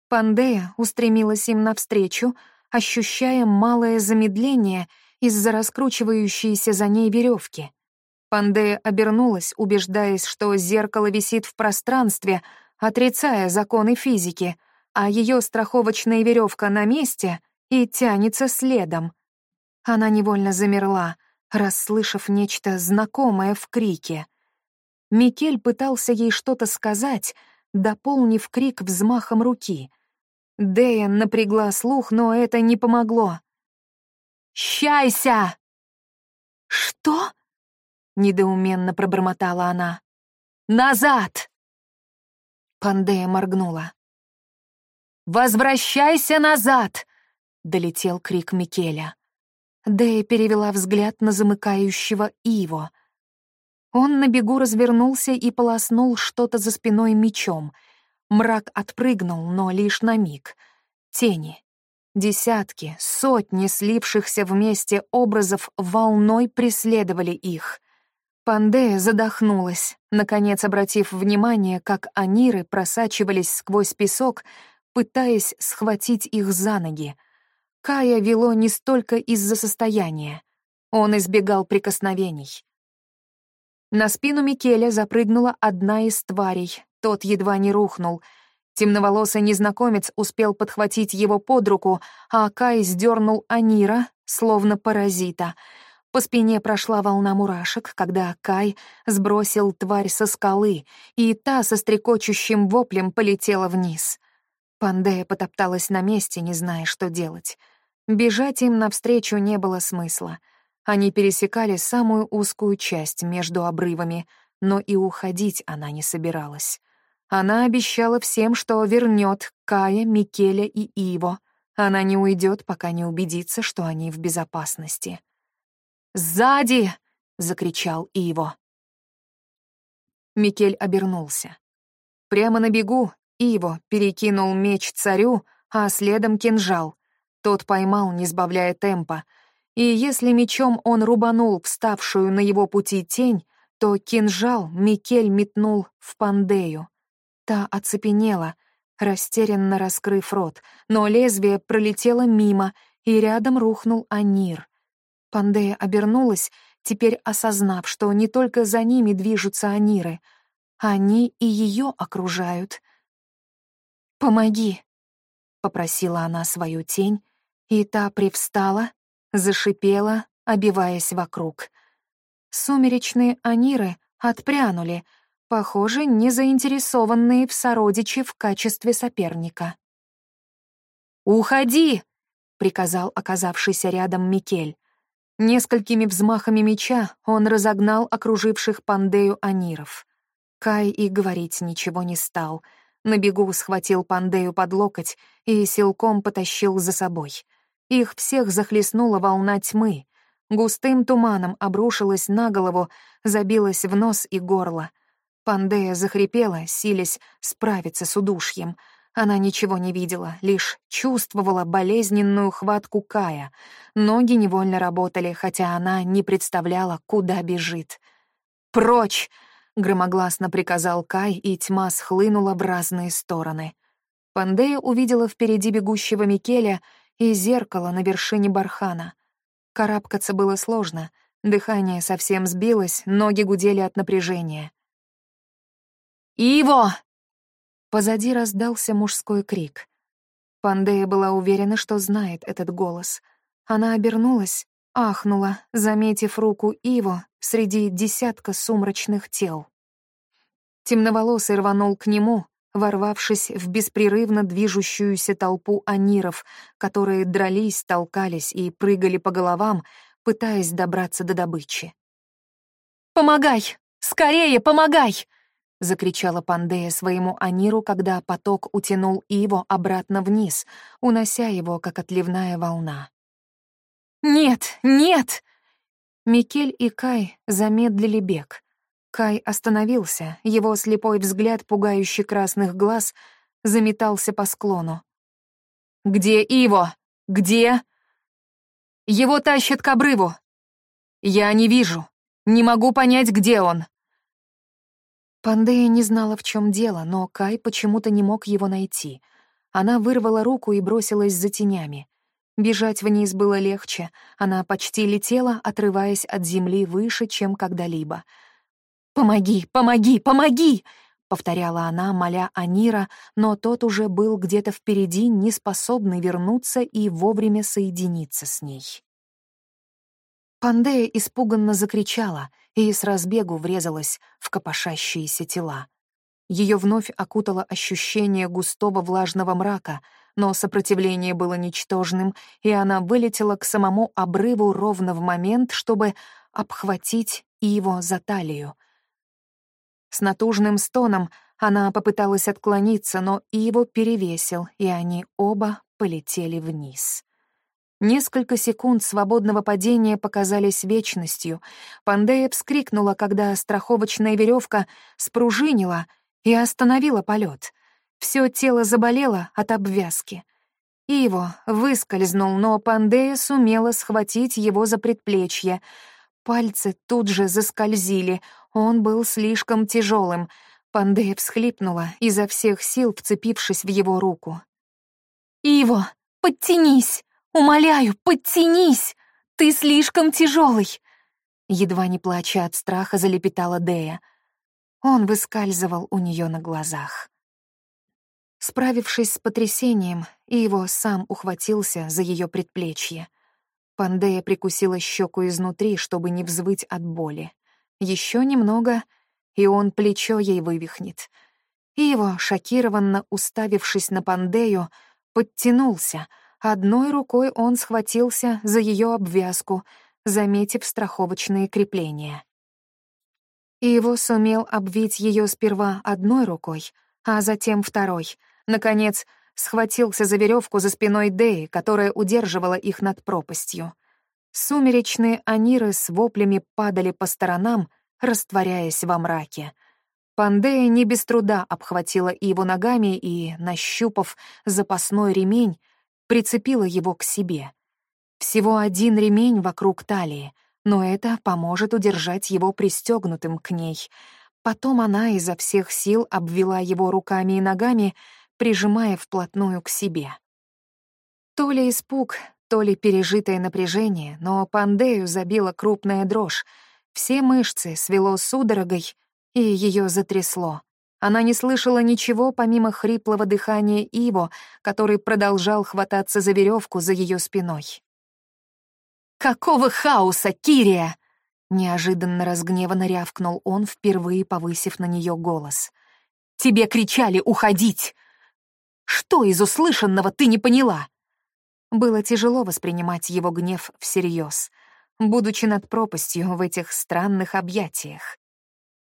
Пандея устремилась им навстречу, ощущая малое замедление из-за раскручивающейся за ней веревки. Пандея обернулась, убеждаясь, что зеркало висит в пространстве, отрицая законы физики, а ее страховочная веревка на месте и тянется следом. Она невольно замерла, расслышав нечто знакомое в крике. Микель пытался ей что-то сказать, дополнив крик взмахом руки. Дэйан напрягла слух, но это не помогло. «Щайся!» «Что?» — недоуменно пробормотала она. «Назад!» Пандея моргнула. «Возвращайся назад!» — долетел крик Микеля. Дэя перевела взгляд на замыкающего Иво — он на бегу развернулся и полоснул что-то за спиной мечом. Мрак отпрыгнул, но лишь на миг. Тени. Десятки, сотни слившихся вместе образов волной преследовали их. Пандея задохнулась, наконец обратив внимание, как аниры просачивались сквозь песок, пытаясь схватить их за ноги. Кая вело не столько из-за состояния. Он избегал прикосновений. На спину Микеля запрыгнула одна из тварей. Тот едва не рухнул. Темноволосый незнакомец успел подхватить его под руку, а Кай сдернул Анира, словно паразита. По спине прошла волна мурашек, когда Кай сбросил тварь со скалы, и та со стрекочущим воплем полетела вниз. Пандея потопталась на месте, не зная, что делать. Бежать им навстречу не было смысла — они пересекали самую узкую часть между обрывами, но и уходить она не собиралась. Она обещала всем, что вернет Кая, Микеля и Иво. Она не уйдет, пока не убедится, что они в безопасности. «Сзади!» — закричал Иво. Микель обернулся. Прямо на бегу Иво перекинул меч царю, а следом кинжал. Тот поймал, не сбавляя темпа — и если мечом он рубанул вставшую на его пути тень, то кинжал Микель метнул в Пандею. Та оцепенела, растерянно раскрыв рот, но лезвие пролетело мимо, и рядом рухнул Анир. Пандея обернулась, теперь осознав, что не только за ними движутся Аниры. Они и ее окружают. «Помоги!» — попросила она свою тень, и та привстала, зашипела, обиваясь вокруг. Сумеречные Аниры отпрянули, похоже, не заинтересованные в сородиче в качестве соперника. «Уходи!» — приказал оказавшийся рядом Микель. Несколькими взмахами меча он разогнал окруживших Пандею Аниров. Кай и говорить ничего не стал. На бегу схватил Пандею под локоть и силком потащил за собой. Их всех захлестнула волна тьмы. Густым туманом обрушилась на голову, забилась в нос и горло. Пандея захрипела, силясь справиться с удушьем. Она ничего не видела, лишь чувствовала болезненную хватку Кая. Ноги невольно работали, хотя она не представляла, куда бежит. «Прочь!» — громогласно приказал Кай, и тьма схлынула в разные стороны. Пандея увидела впереди бегущего Микеля и зеркало на вершине бархана. Карабкаться было сложно, дыхание совсем сбилось, ноги гудели от напряжения. «Иво!» Позади раздался мужской крик. Пандея была уверена, что знает этот голос. Она обернулась, ахнула, заметив руку Иво среди десятка сумрачных тел. Темноволосый рванул к нему, ворвавшись в беспрерывно движущуюся толпу аниров, которые дрались, толкались и прыгали по головам, пытаясь добраться до добычи. «Помогай! Скорее, помогай!» — закричала Пандея своему аниру, когда поток утянул Иво обратно вниз, унося его, как отливная волна. «Нет, нет!» Микель и Кай замедлили бег. Кай остановился, его слепой взгляд, пугающий красных глаз, заметался по склону. «Где Иво? Где?» «Его тащат к обрыву!» «Я не вижу. Не могу понять, где он!» Пандея не знала, в чем дело, но Кай почему-то не мог его найти. Она вырвала руку и бросилась за тенями. Бежать вниз было легче, она почти летела, отрываясь от земли выше, чем когда-либо — «Помоги, помоги, помоги!» — повторяла она, моля Анира, но тот уже был где-то впереди, не способный вернуться и вовремя соединиться с ней. Пандея испуганно закричала и с разбегу врезалась в копошащиеся тела. Ее вновь окутало ощущение густого влажного мрака, но сопротивление было ничтожным, и она вылетела к самому обрыву ровно в момент, чтобы обхватить его за талию, с натужным стоном она попыталась отклониться, но его перевесил, и они оба полетели вниз. Несколько секунд свободного падения показались вечностью. Пандея вскрикнула, когда страховочная веревка спружинила и остановила полет. Все тело заболело от обвязки. Иво выскользнул, но Пандея сумела схватить его за предплечье. Пальцы тут же заскользили, он был слишком тяжелым. Пандея всхлипнула, изо всех сил вцепившись в его руку. «Иво, подтянись! Умоляю, подтянись! Ты слишком тяжелый!» Едва не плача от страха, залепетала Дея. Он выскальзывал у нее на глазах. Справившись с потрясением, Иво сам ухватился за ее предплечье. Пандея прикусила щеку изнутри, чтобы не взвыть от боли. Еще немного, и он плечо ей вывихнет. И его, шокированно уставившись на Пандею, подтянулся. Одной рукой он схватился за ее обвязку, заметив страховочные крепления. И его сумел обвить ее сперва одной рукой, а затем второй. Наконец, схватился за веревку за спиной Деи, которая удерживала их над пропастью. Сумеречные аниры с воплями падали по сторонам, растворяясь во мраке. Пандея не без труда обхватила его ногами и, нащупав запасной ремень, прицепила его к себе. Всего один ремень вокруг талии, но это поможет удержать его пристегнутым к ней. Потом она изо всех сил обвела его руками и ногами, прижимая вплотную к себе. То ли испуг, то ли пережитое напряжение, но Пандею забила крупная дрожь, все мышцы свело судорогой, и ее затрясло. Она не слышала ничего, помимо хриплого дыхания Иво, который продолжал хвататься за веревку за ее спиной. «Какого хаоса, Кирия!» Неожиданно разгневанно рявкнул он, впервые повысив на нее голос. «Тебе кричали уходить! Что из услышанного ты не поняла?» Было тяжело воспринимать его гнев всерьез, будучи над пропастью в этих странных объятиях.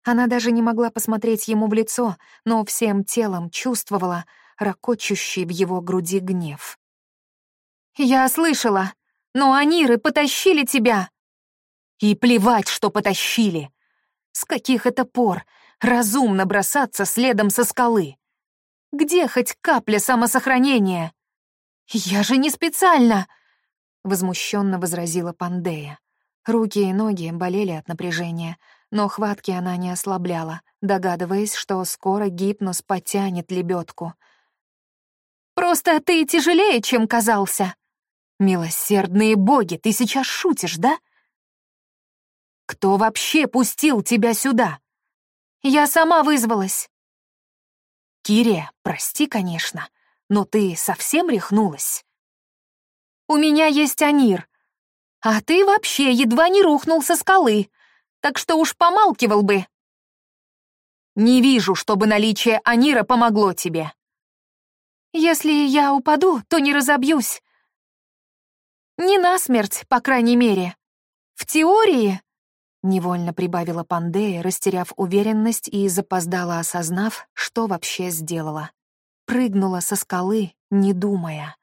Она даже не могла посмотреть ему в лицо, но всем телом чувствовала ракочущий в его груди гнев. «Я слышала, но аниры потащили тебя!» «И плевать, что потащили! С каких это пор разумно бросаться следом со скалы? Где хоть капля самосохранения?» «Я же не специально!» — возмущенно возразила Пандея. Руки и ноги болели от напряжения, но хватки она не ослабляла, догадываясь, что скоро гипноз потянет лебедку. «Просто ты тяжелее, чем казался!» «Милосердные боги, ты сейчас шутишь, да?» «Кто вообще пустил тебя сюда?» «Я сама вызвалась». «Кирия, прости, конечно, но ты совсем рехнулась?» «У меня есть Анир, а ты вообще едва не рухнул со скалы, так что уж помалкивал бы». «Не вижу, чтобы наличие Анира помогло тебе». «Если я упаду, то не разобьюсь. Не насмерть, по крайней мере. В теории...» Невольно прибавила Пандея, растеряв уверенность и запоздала осознав, что вообще сделала. Прыгнула со скалы, не думая.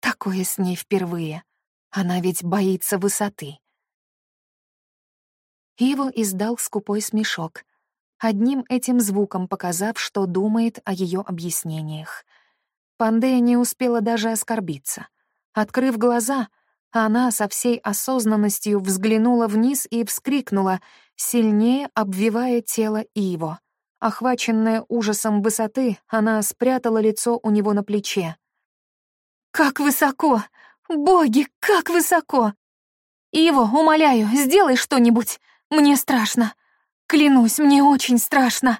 Такое с ней впервые. Она ведь боится высоты. Иво издал скупой смешок, одним этим звуком показав, что думает о ее объяснениях. Пандея не успела даже оскорбиться. Открыв глаза, она со всей осознанностью взглянула вниз и вскрикнула, сильнее обвивая тело Иво. Охваченная ужасом высоты, она спрятала лицо у него на плече. «Как высоко! Боги, как высоко! Иво, умоляю, сделай что-нибудь! Мне страшно! Клянусь, мне очень страшно!»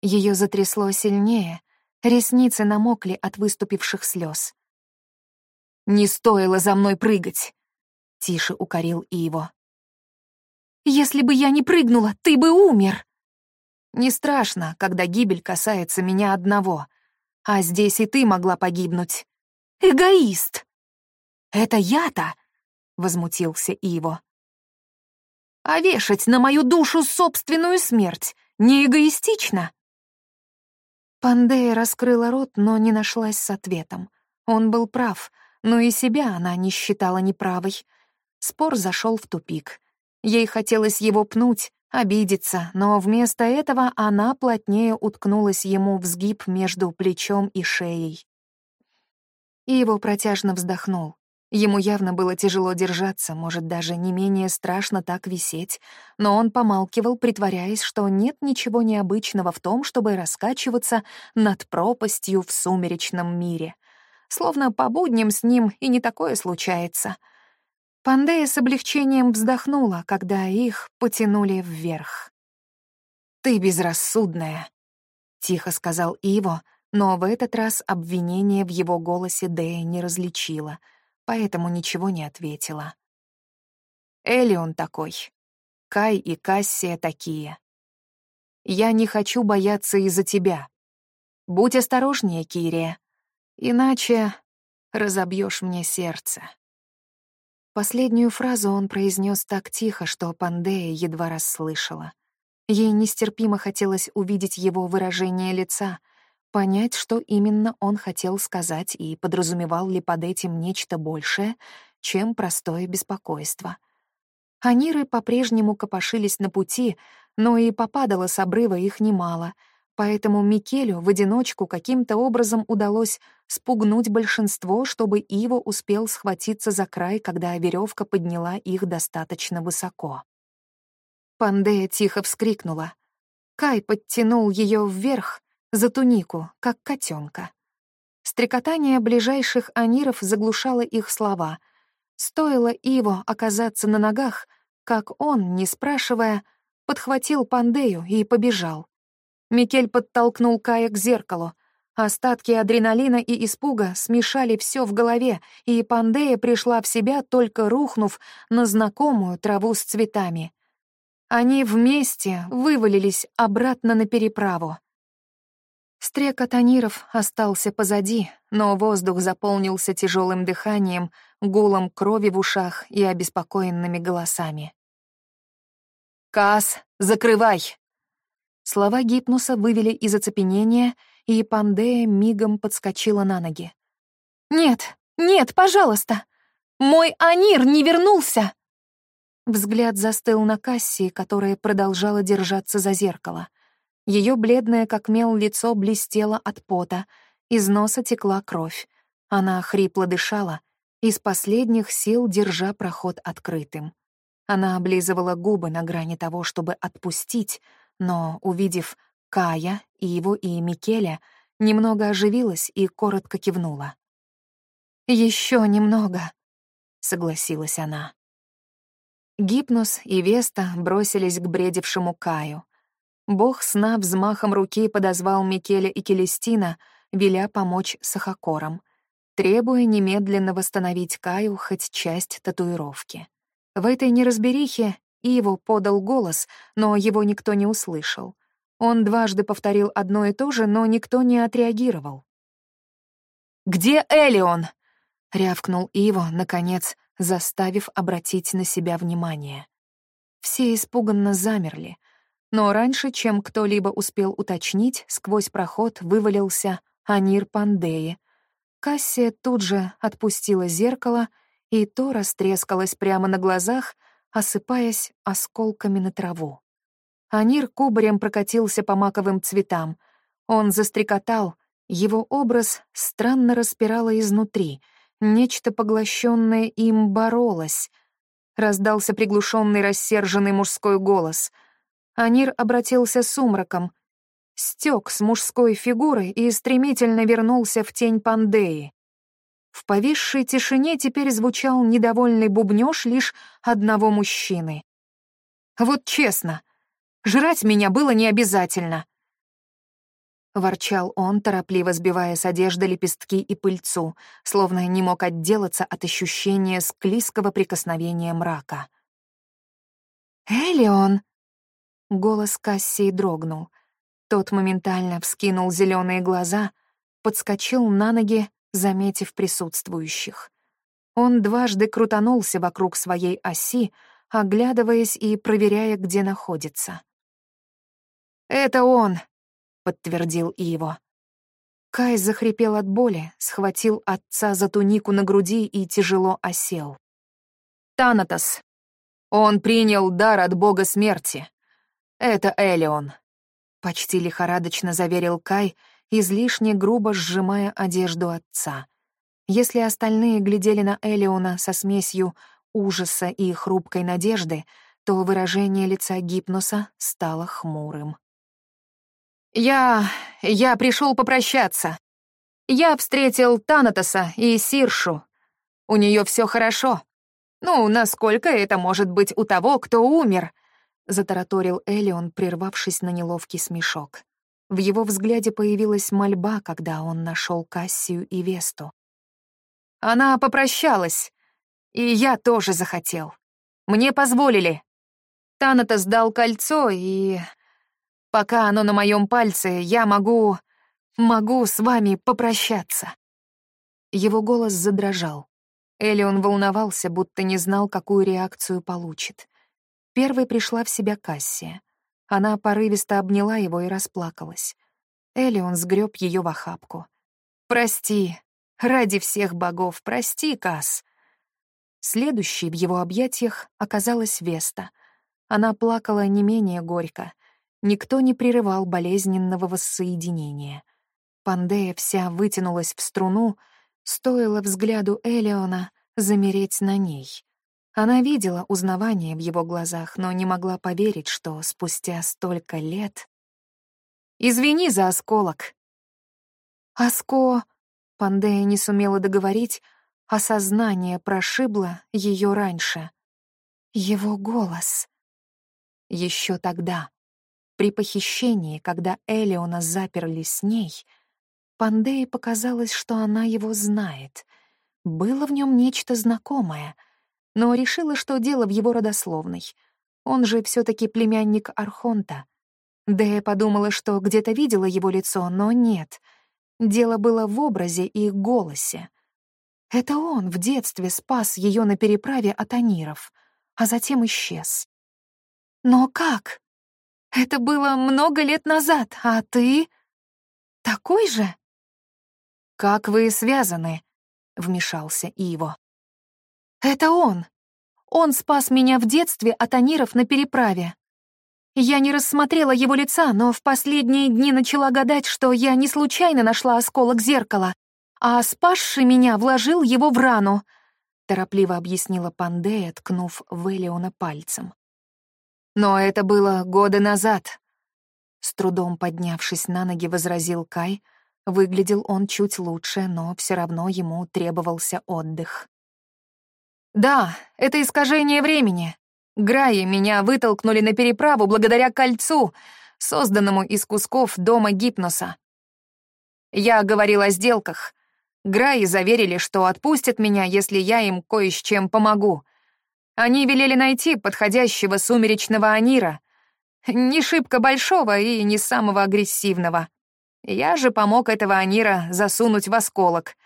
Ее затрясло сильнее, ресницы намокли от выступивших слез. «Не стоило за мной прыгать!» — тише укорил Иво. «Если бы я не прыгнула, ты бы умер!» «Не страшно, когда гибель касается меня одного, а здесь и ты могла погибнуть. Эгоист!» «Это я-то!» — возмутился Иво. «А вешать на мою душу собственную смерть не эгоистично?» Пандея раскрыла рот, но не нашлась с ответом. Он был прав, но и себя она не считала неправой. Спор зашел в тупик. Ей хотелось его пнуть, обидеться, но вместо этого она плотнее уткнулась ему в сгиб между плечом и шеей. Иво протяжно вздохнул. Ему явно было тяжело держаться, может, даже не менее страшно так висеть, но он помалкивал, притворяясь, что нет ничего необычного в том, чтобы раскачиваться над пропастью в сумеречном мире. Словно по будням с ним и не такое случается. Пандея с облегчением вздохнула, когда их потянули вверх. «Ты безрассудная», — тихо сказал Иво, но в этот раз обвинение в его голосе Дэя не различила — поэтому ничего не ответила. Элион такой. Кай и Кассия такие. Я не хочу бояться из-за тебя. Будь осторожнее, Кирия, иначе разобьешь мне сердце. Последнюю фразу он произнес так тихо, что Пандея едва расслышала. Ей нестерпимо хотелось увидеть его выражение лица — понять, что именно он хотел сказать и подразумевал ли под этим нечто большее, чем простое беспокойство. Аниры по-прежнему копошились на пути, но и попадало с обрыва их немало, поэтому Микелю в одиночку каким-то образом удалось спугнуть большинство, чтобы Иво успел схватиться за край, когда веревка подняла их достаточно высоко. Пандея тихо вскрикнула. Кай подтянул ее вверх, за тунику, как котенка. Стрекотание ближайших аниров заглушало их слова. Стоило Иво оказаться на ногах, как он, не спрашивая, подхватил Пандею и побежал. Микель подтолкнул Кая к зеркалу. Остатки адреналина и испуга смешали все в голове, и Пандея пришла в себя, только рухнув на знакомую траву с цветами. Они вместе вывалились обратно на переправу. Стрекот аниров остался позади, но воздух заполнился тяжелым дыханием, гулом крови в ушах и обеспокоенными голосами. «Кас, закрывай!» Слова Гипнуса вывели из оцепенения, и Пандея мигом подскочила на ноги. «Нет, нет, пожалуйста! Мой Анир не вернулся!» Взгляд застыл на Кассии, которая продолжала держаться за зеркало — ее бледное, как мел, лицо блестело от пота, из носа текла кровь. Она хрипло дышала, из последних сил держа проход открытым. Она облизывала губы на грани того, чтобы отпустить, но, увидев Кая и его и Микеля, немного оживилась и коротко кивнула. Еще немного», — согласилась она. Гипнос и Веста бросились к бредившему Каю. Бог сна взмахом руки подозвал Микеля и Келестина, веля помочь Сахакорам, требуя немедленно восстановить Каю хоть часть татуировки. В этой неразберихе Иво подал голос, но его никто не услышал. Он дважды повторил одно и то же, но никто не отреагировал. «Где Элион?» — рявкнул Иво, наконец, заставив обратить на себя внимание. Все испуганно замерли — но раньше, чем кто-либо успел уточнить, сквозь проход вывалился Анир Пандеи. Кассия тут же отпустила зеркало, и то растрескалось прямо на глазах, осыпаясь осколками на траву. Анир кубарем прокатился по маковым цветам. Он застрекотал, его образ странно распирало изнутри, нечто поглощенное им боролось. Раздался приглушенный рассерженный мужской голос — Анир обратился сумраком, стек с мужской фигуры и стремительно вернулся в тень Пандеи. В повисшей тишине теперь звучал недовольный бубнёж лишь одного мужчины. «Вот честно, жрать меня было не обязательно», — ворчал он, торопливо сбивая с одежды лепестки и пыльцу, словно не мог отделаться от ощущения склизкого прикосновения мрака. «Элион!» Голос Кассии дрогнул. Тот моментально вскинул зеленые глаза, подскочил на ноги, заметив присутствующих. Он дважды крутанулся вокруг своей оси, оглядываясь и проверяя, где находится. «Это он!» — подтвердил Иво. Кай захрипел от боли, схватил отца за тунику на груди и тяжело осел. «Танатос! Он принял дар от бога смерти. «Это Элион», — почти лихорадочно заверил Кай, излишне грубо сжимая одежду отца. Если остальные глядели на Элиона со смесью ужаса и хрупкой надежды, то выражение лица Гипноса стало хмурым. «Я... я пришел попрощаться. Я встретил Танатоса и Сиршу. У нее все хорошо. Ну, насколько это может быть у того, кто умер?» — затараторил Элион, прервавшись на неловкий смешок. В его взгляде появилась мольба, когда он нашел Кассию и Весту. «Она попрощалась, и я тоже захотел. Мне позволили. Таната сдал кольцо, и... Пока оно на моем пальце, я могу... могу с вами попрощаться». Его голос задрожал. Элион волновался, будто не знал, какую реакцию получит. Первой пришла в себя Кассия. Она порывисто обняла его и расплакалась. Элион сгреб ее в охапку. «Прости, ради всех богов, прости, Касс!» Следующей в его объятиях оказалась Веста. Она плакала не менее горько. Никто не прерывал болезненного воссоединения. Пандея вся вытянулась в струну, стоило взгляду Элиона замереть на ней. Она видела узнавание в его глазах, но не могла поверить, что спустя столько лет Извини за осколок». «Оско...» — Пандея не сумела договорить, осознание прошибло ее раньше. Его голос. Еще тогда, при похищении, когда Элеона заперли с ней, Пандее показалось, что она его знает. Было в нем нечто знакомое, но решила, что дело в его родословной. Он же все таки племянник Архонта. Дея подумала, что где-то видела его лицо, но нет. Дело было в образе и голосе. Это он в детстве спас ее на переправе от аниров, а затем исчез. Но как? Это было много лет назад, а ты... Такой же? Как вы связаны? Вмешался Иво. Это он. Он спас меня в детстве от аниров на переправе. Я не рассмотрела его лица, но в последние дни начала гадать, что я не случайно нашла осколок зеркала, а спасший меня вложил его в рану, торопливо объяснила Пандея, ткнув в Элеона пальцем. Но это было годы назад. С трудом поднявшись на ноги, возразил Кай. Выглядел он чуть лучше, но все равно ему требовался отдых. «Да, это искажение времени. Граи меня вытолкнули на переправу благодаря кольцу, созданному из кусков дома Гипноса. Я говорил о сделках. Граи заверили, что отпустят меня, если я им кое с чем помогу. Они велели найти подходящего сумеречного Анира, не шибко большого и не самого агрессивного. Я же помог этого Анира засунуть в осколок.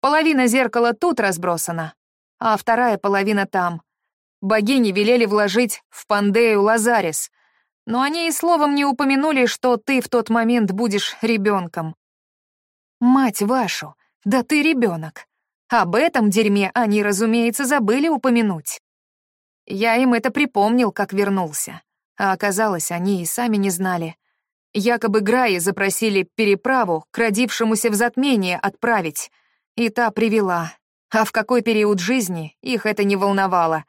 Половина зеркала тут разбросана, а вторая половина там. Богини велели вложить в Пандею Лазарис, но они и словом не упомянули, что ты в тот момент будешь ребенком. Мать вашу, да ты ребенок. Об этом дерьме они, разумеется, забыли упомянуть. Я им это припомнил, как вернулся. А оказалось, они и сами не знали. Якобы Граи запросили переправу к родившемуся в затмении отправить. И та привела. А в какой период жизни их это не волновало.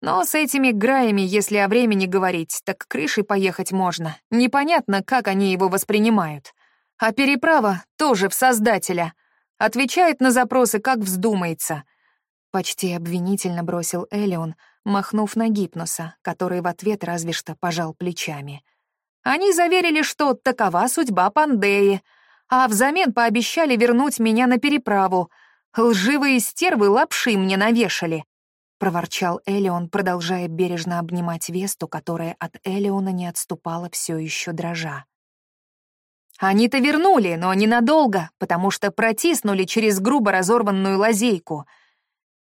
Но с этими Граями, если о времени говорить, так крышей поехать можно. Непонятно, как они его воспринимают. А переправа тоже в Создателя. Отвечает на запросы, как вздумается. Почти обвинительно бросил Элеон, махнув на Гипноса, который в ответ разве что пожал плечами. Они заверили, что такова судьба Пандеи, а взамен пообещали вернуть меня на переправу. Лживые стервы лапши мне навешали. Проворчал Элеон, продолжая бережно обнимать Весту, которая от Элеона не отступала все еще дрожа. Они-то вернули, но ненадолго, потому что протиснули через грубо разорванную лазейку —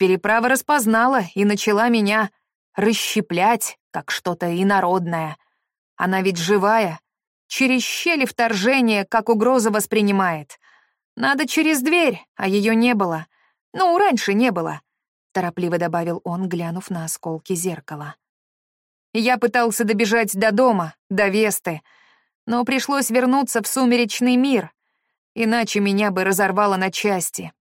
Переправа распознала и начала меня расщеплять, как что-то инородное. Она ведь живая, через щели вторжения, как угроза воспринимает. Надо через дверь, а ее не было. Ну, раньше не было, — торопливо добавил он, глянув на осколки зеркала. Я пытался добежать до дома, до Весты, но пришлось вернуться в сумеречный мир, иначе меня бы разорвало на части.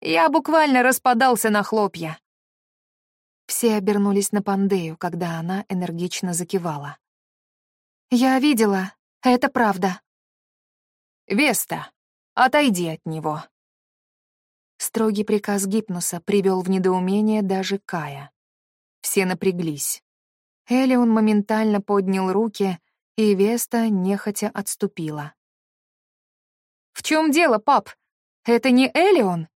Я буквально распадался на хлопья. Все обернулись на Пандею, когда она энергично закивала. «Я видела, это правда». «Веста, отойди от него». Строгий приказ Гипнуса привел в недоумение даже Кая. Все напряглись. Элион моментально поднял руки, и Веста нехотя отступила. «В чем дело, пап? Это не Элион?»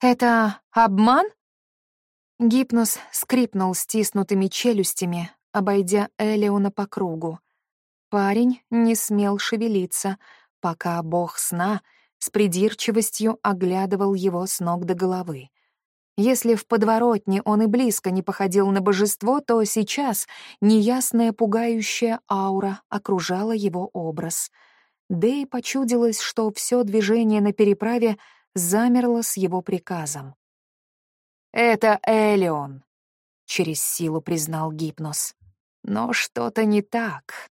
«Это обман?» Гипнос скрипнул стиснутыми челюстями, обойдя Элеона по кругу. Парень не смел шевелиться, пока бог сна с придирчивостью оглядывал его с ног до головы. Если в подворотне он и близко не походил на божество, то сейчас неясная пугающая аура окружала его образ. Да и почудилось, что все движение на переправе — замерло с его приказом. «Это Элион», — через силу признал Гипнос. «Но что-то не так.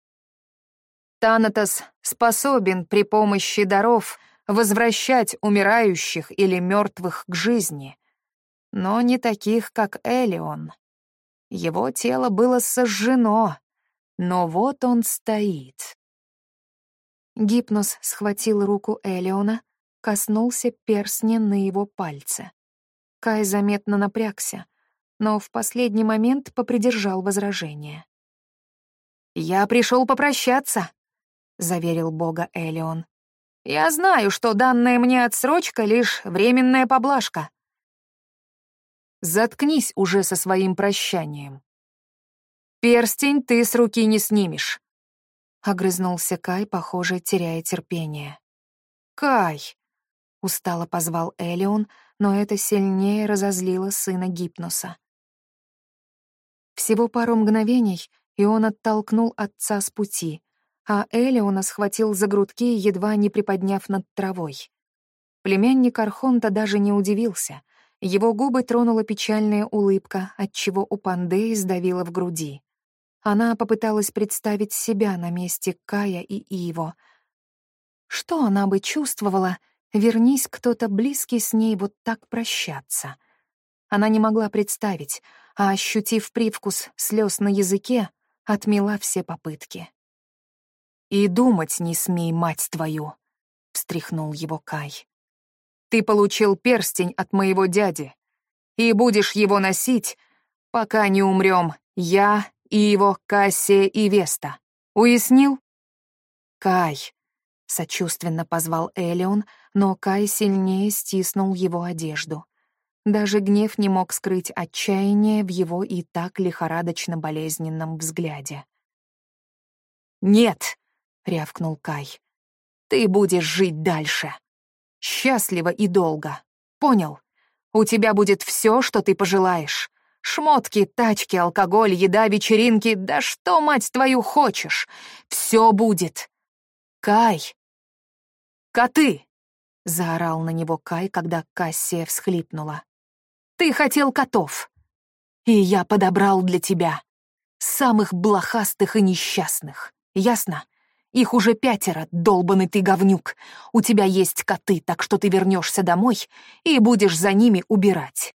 Танатос способен при помощи даров возвращать умирающих или мертвых к жизни, но не таких, как Элион. Его тело было сожжено, но вот он стоит. Гипнос схватил руку Элеона, коснулся перстня на его пальце. Кай заметно напрягся, но в последний момент попридержал возражение. «Я пришел попрощаться», — заверил бога Элеон. «Я знаю, что данная мне отсрочка — лишь временная поблажка». «Заткнись уже со своим прощанием. Перстень ты с руки не снимешь», — огрызнулся Кай, похоже, теряя терпение. «Кай!» — устало позвал Элеон, но это сильнее разозлило сына Гипноса. Всего пару мгновений, и он оттолкнул отца с пути, а Элеона схватил за грудки, едва не приподняв над травой. Племянник Архонта даже не удивился. Его губы тронула печальная улыбка, отчего у Пандеи сдавило в груди. Она попыталась представить себя на месте Кая и Иво. Что она бы чувствовала, вернись кто-то близкий с ней вот так прощаться? Она не могла представить, а, ощутив привкус слез на языке, отмела все попытки. «И думать не смей, мать твою!» — встряхнул его Кай. «Ты получил перстень от моего дяди, и будешь его носить, пока не умрем я и его Кассия и Веста. Уяснил? Кай. Сочувственно позвал Элеон, но Кай сильнее стиснул его одежду. Даже гнев не мог скрыть отчаяние в его и так лихорадочно болезненном взгляде. «Нет!» — рявкнул Кай. «Ты будешь жить дальше. Счастливо и долго. Понял? У тебя будет все, что ты пожелаешь. Шмотки, тачки, алкоголь, еда, вечеринки, да что, мать твою, хочешь? Все будет. Кай! Коты! Заорал на него Кай, когда Кассия всхлипнула. Ты хотел котов. И я подобрал для тебя. Самых блохастых и несчастных. Ясно? Их уже пятеро, долбанный ты говнюк. У тебя есть коты, так что ты вернешься домой и будешь за ними убирать.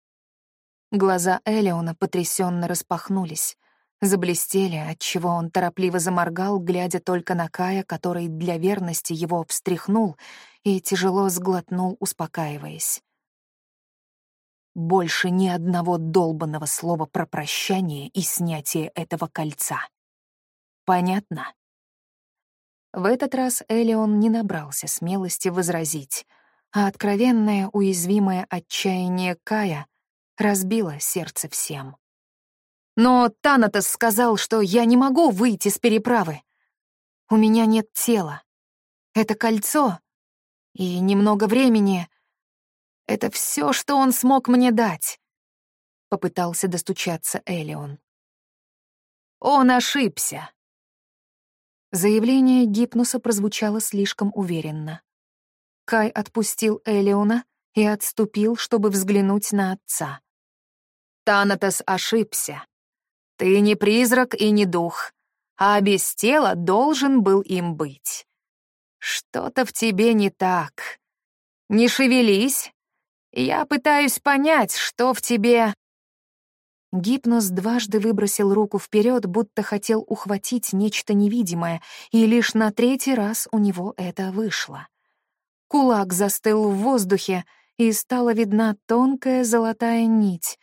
Глаза Элеона потрясенно распахнулись, заблестели, отчего он торопливо заморгал, глядя только на Кая, который для верности его встряхнул и тяжело сглотнул, успокаиваясь. Больше ни одного долбанного слова про прощание и снятие этого кольца. Понятно? В этот раз Элеон не набрался смелости возразить, а откровенное уязвимое отчаяние Кая разбило сердце всем. Но Танатос сказал, что я не могу выйти с переправы. У меня нет тела. Это кольцо и немного времени — это все, что он смог мне дать. Попытался достучаться Элеон. Он ошибся. Заявление Гипнуса прозвучало слишком уверенно. Кай отпустил Элеона и отступил, чтобы взглянуть на отца. Танатос ошибся. Ты не призрак и не дух, а без тела должен был им быть. Что-то в тебе не так. Не шевелись. Я пытаюсь понять, что в тебе... Гипноз дважды выбросил руку вперед, будто хотел ухватить нечто невидимое, и лишь на третий раз у него это вышло. Кулак застыл в воздухе, и стала видна тонкая золотая нить,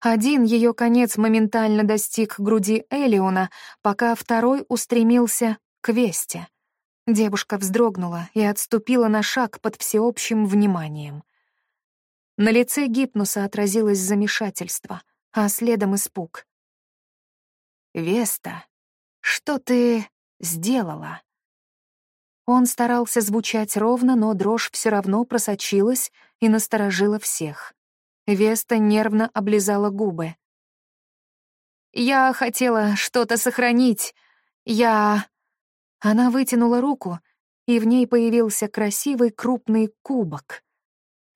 один ее конец моментально достиг груди Элиона, пока второй устремился к Весте. Девушка вздрогнула и отступила на шаг под всеобщим вниманием. На лице Гипнуса отразилось замешательство, а следом испуг. «Веста, что ты сделала?» Он старался звучать ровно, но дрожь все равно просочилась и насторожила всех. Веста нервно облизала губы. «Я хотела что-то сохранить. Я...» Она вытянула руку, и в ней появился красивый крупный кубок.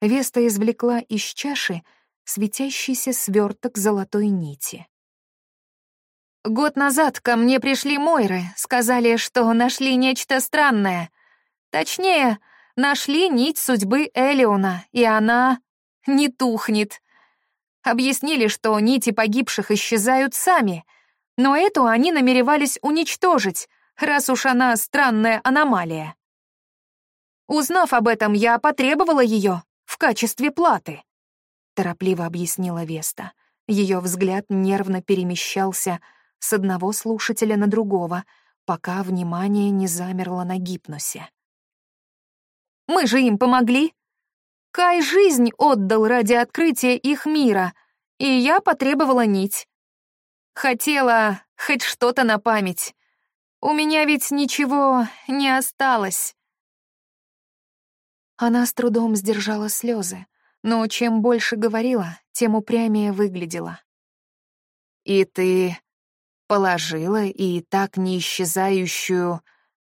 Веста извлекла из чаши светящийся сверток золотой нити. «Год назад ко мне пришли Мойры, сказали, что нашли нечто странное. Точнее, нашли нить судьбы Элеона, и она не тухнет. Объяснили, что нити погибших исчезают сами, но эту они намеревались уничтожить, раз уж она странная аномалия. Узнав об этом, я потребовала ее в качестве платы», — торопливо объяснила Веста. Ее взгляд нервно перемещался с одного слушателя на другого, пока внимание не замерло на гипносе. «Мы же им помогли. Кай жизнь отдал ради открытия их мира, и я потребовала нить. Хотела хоть что-то на память. У меня ведь ничего не осталось». Она с трудом сдержала слезы, но чем больше говорила, тем упрямее выглядела. «И ты положила и так неисчезающую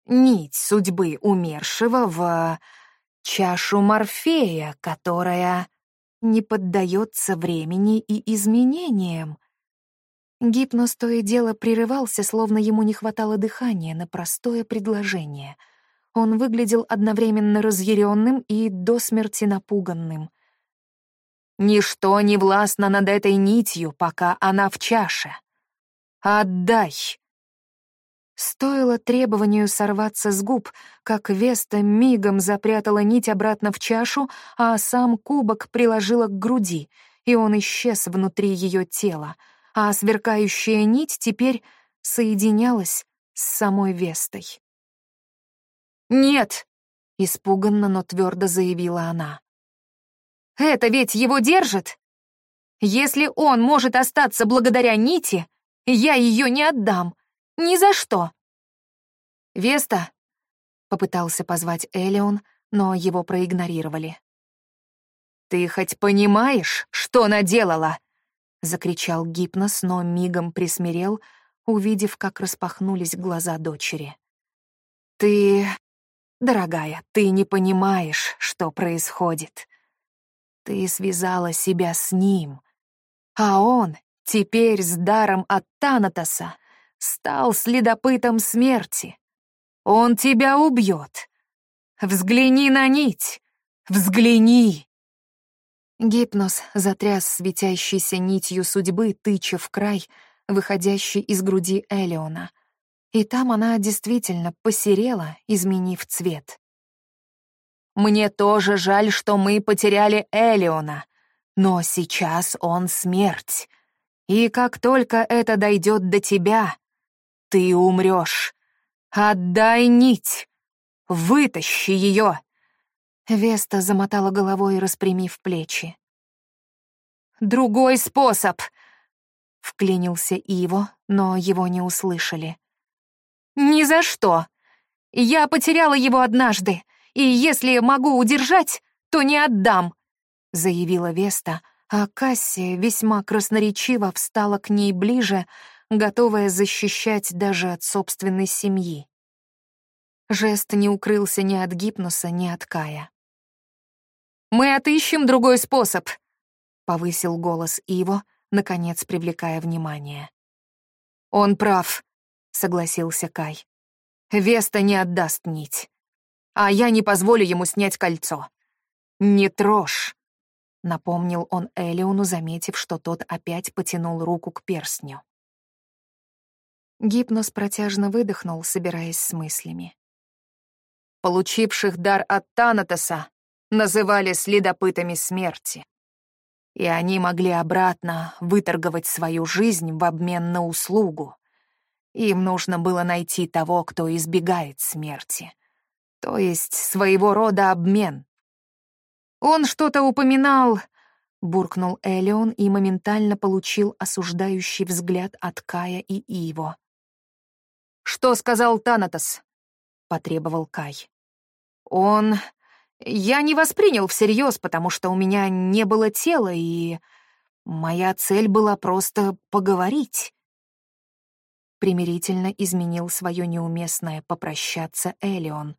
нить судьбы умершего в чашу Морфея, которая не поддается времени и изменениям. Гипноз то и дело прерывался, словно ему не хватало дыхания на простое предложение. Он выглядел одновременно разъяренным и до смерти напуганным. «Ничто не властно над этой нитью, пока она в чаше. Отдай!» Стоило требованию сорваться с губ, как Веста мигом запрятала нить обратно в чашу, а сам кубок приложила к груди, и он исчез внутри ее тела, а сверкающая нить теперь соединялась с самой Вестой. «Нет!» — испуганно, но твердо заявила она. «Это ведь его держит! Если он может остаться благодаря нити, я ее не отдам!» Ни за что!» «Веста!» — попытался позвать Элеон, но его проигнорировали. «Ты хоть понимаешь, что наделала?» — закричал Гипнос, но мигом присмирел, увидев, как распахнулись глаза дочери. «Ты... Дорогая, ты не понимаешь, что происходит. Ты связала себя с ним, а он теперь с даром от Танатоса стал следопытом смерти. Он тебя убьет. Взгляни на нить. Взгляни. Гипноз затряс светящейся нитью судьбы, тыча в край, выходящий из груди Элеона. И там она действительно посерела, изменив цвет. «Мне тоже жаль, что мы потеряли Элеона, но сейчас он смерть. И как только это дойдет до тебя, ты умрешь. Отдай нить. Вытащи ее. Веста замотала головой, распрямив плечи. «Другой способ!» — вклинился Иво, но его не услышали. «Ни за что! Я потеряла его однажды, и если могу удержать, то не отдам!» — заявила Веста, а Кассия весьма красноречиво встала к ней ближе, готовая защищать даже от собственной семьи. Жест не укрылся ни от гипноса, ни от Кая. «Мы отыщем другой способ», — повысил голос Иво, наконец привлекая внимание. «Он прав», — согласился Кай. «Веста не отдаст нить, а я не позволю ему снять кольцо. Не трожь», — напомнил он Элеону, заметив, что тот опять потянул руку к перстню. Гипноз протяжно выдохнул, собираясь с мыслями. Получивших дар от Танатоса называли следопытами смерти. И они могли обратно выторговать свою жизнь в обмен на услугу. Им нужно было найти того, кто избегает смерти. То есть своего рода обмен. Он что-то упоминал, буркнул Элеон и моментально получил осуждающий взгляд от Кая и Иво. «Что сказал Танатос?» — потребовал Кай. «Он... Я не воспринял всерьез, потому что у меня не было тела, и... Моя цель была просто поговорить». Примирительно изменил свое неуместное попрощаться Элион.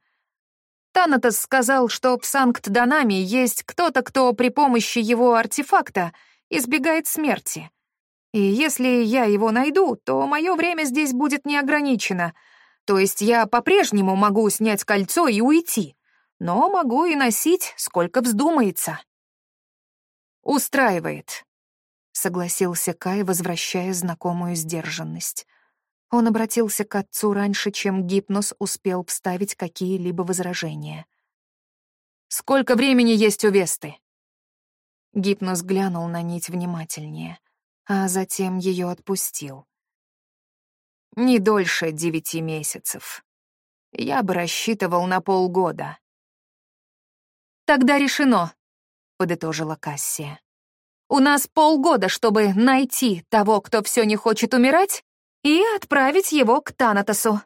Танатос сказал, что в Санкт-Данаме есть кто-то, кто при помощи его артефакта избегает смерти. И если я его найду, то мое время здесь будет неограничено. То есть я по-прежнему могу снять кольцо и уйти, но могу и носить, сколько вздумается. «Устраивает», — согласился Кай, возвращая знакомую сдержанность. Он обратился к отцу раньше, чем гипноз успел вставить какие-либо возражения. Сколько времени есть у Весты?» Гипнос глянул на нить внимательнее, а затем ее отпустил. «Не дольше девяти месяцев. Я бы рассчитывал на полгода». «Тогда решено», — подытожила Кассия. «У нас полгода, чтобы найти того, кто все не хочет умирать, и отправить его к Танатосу».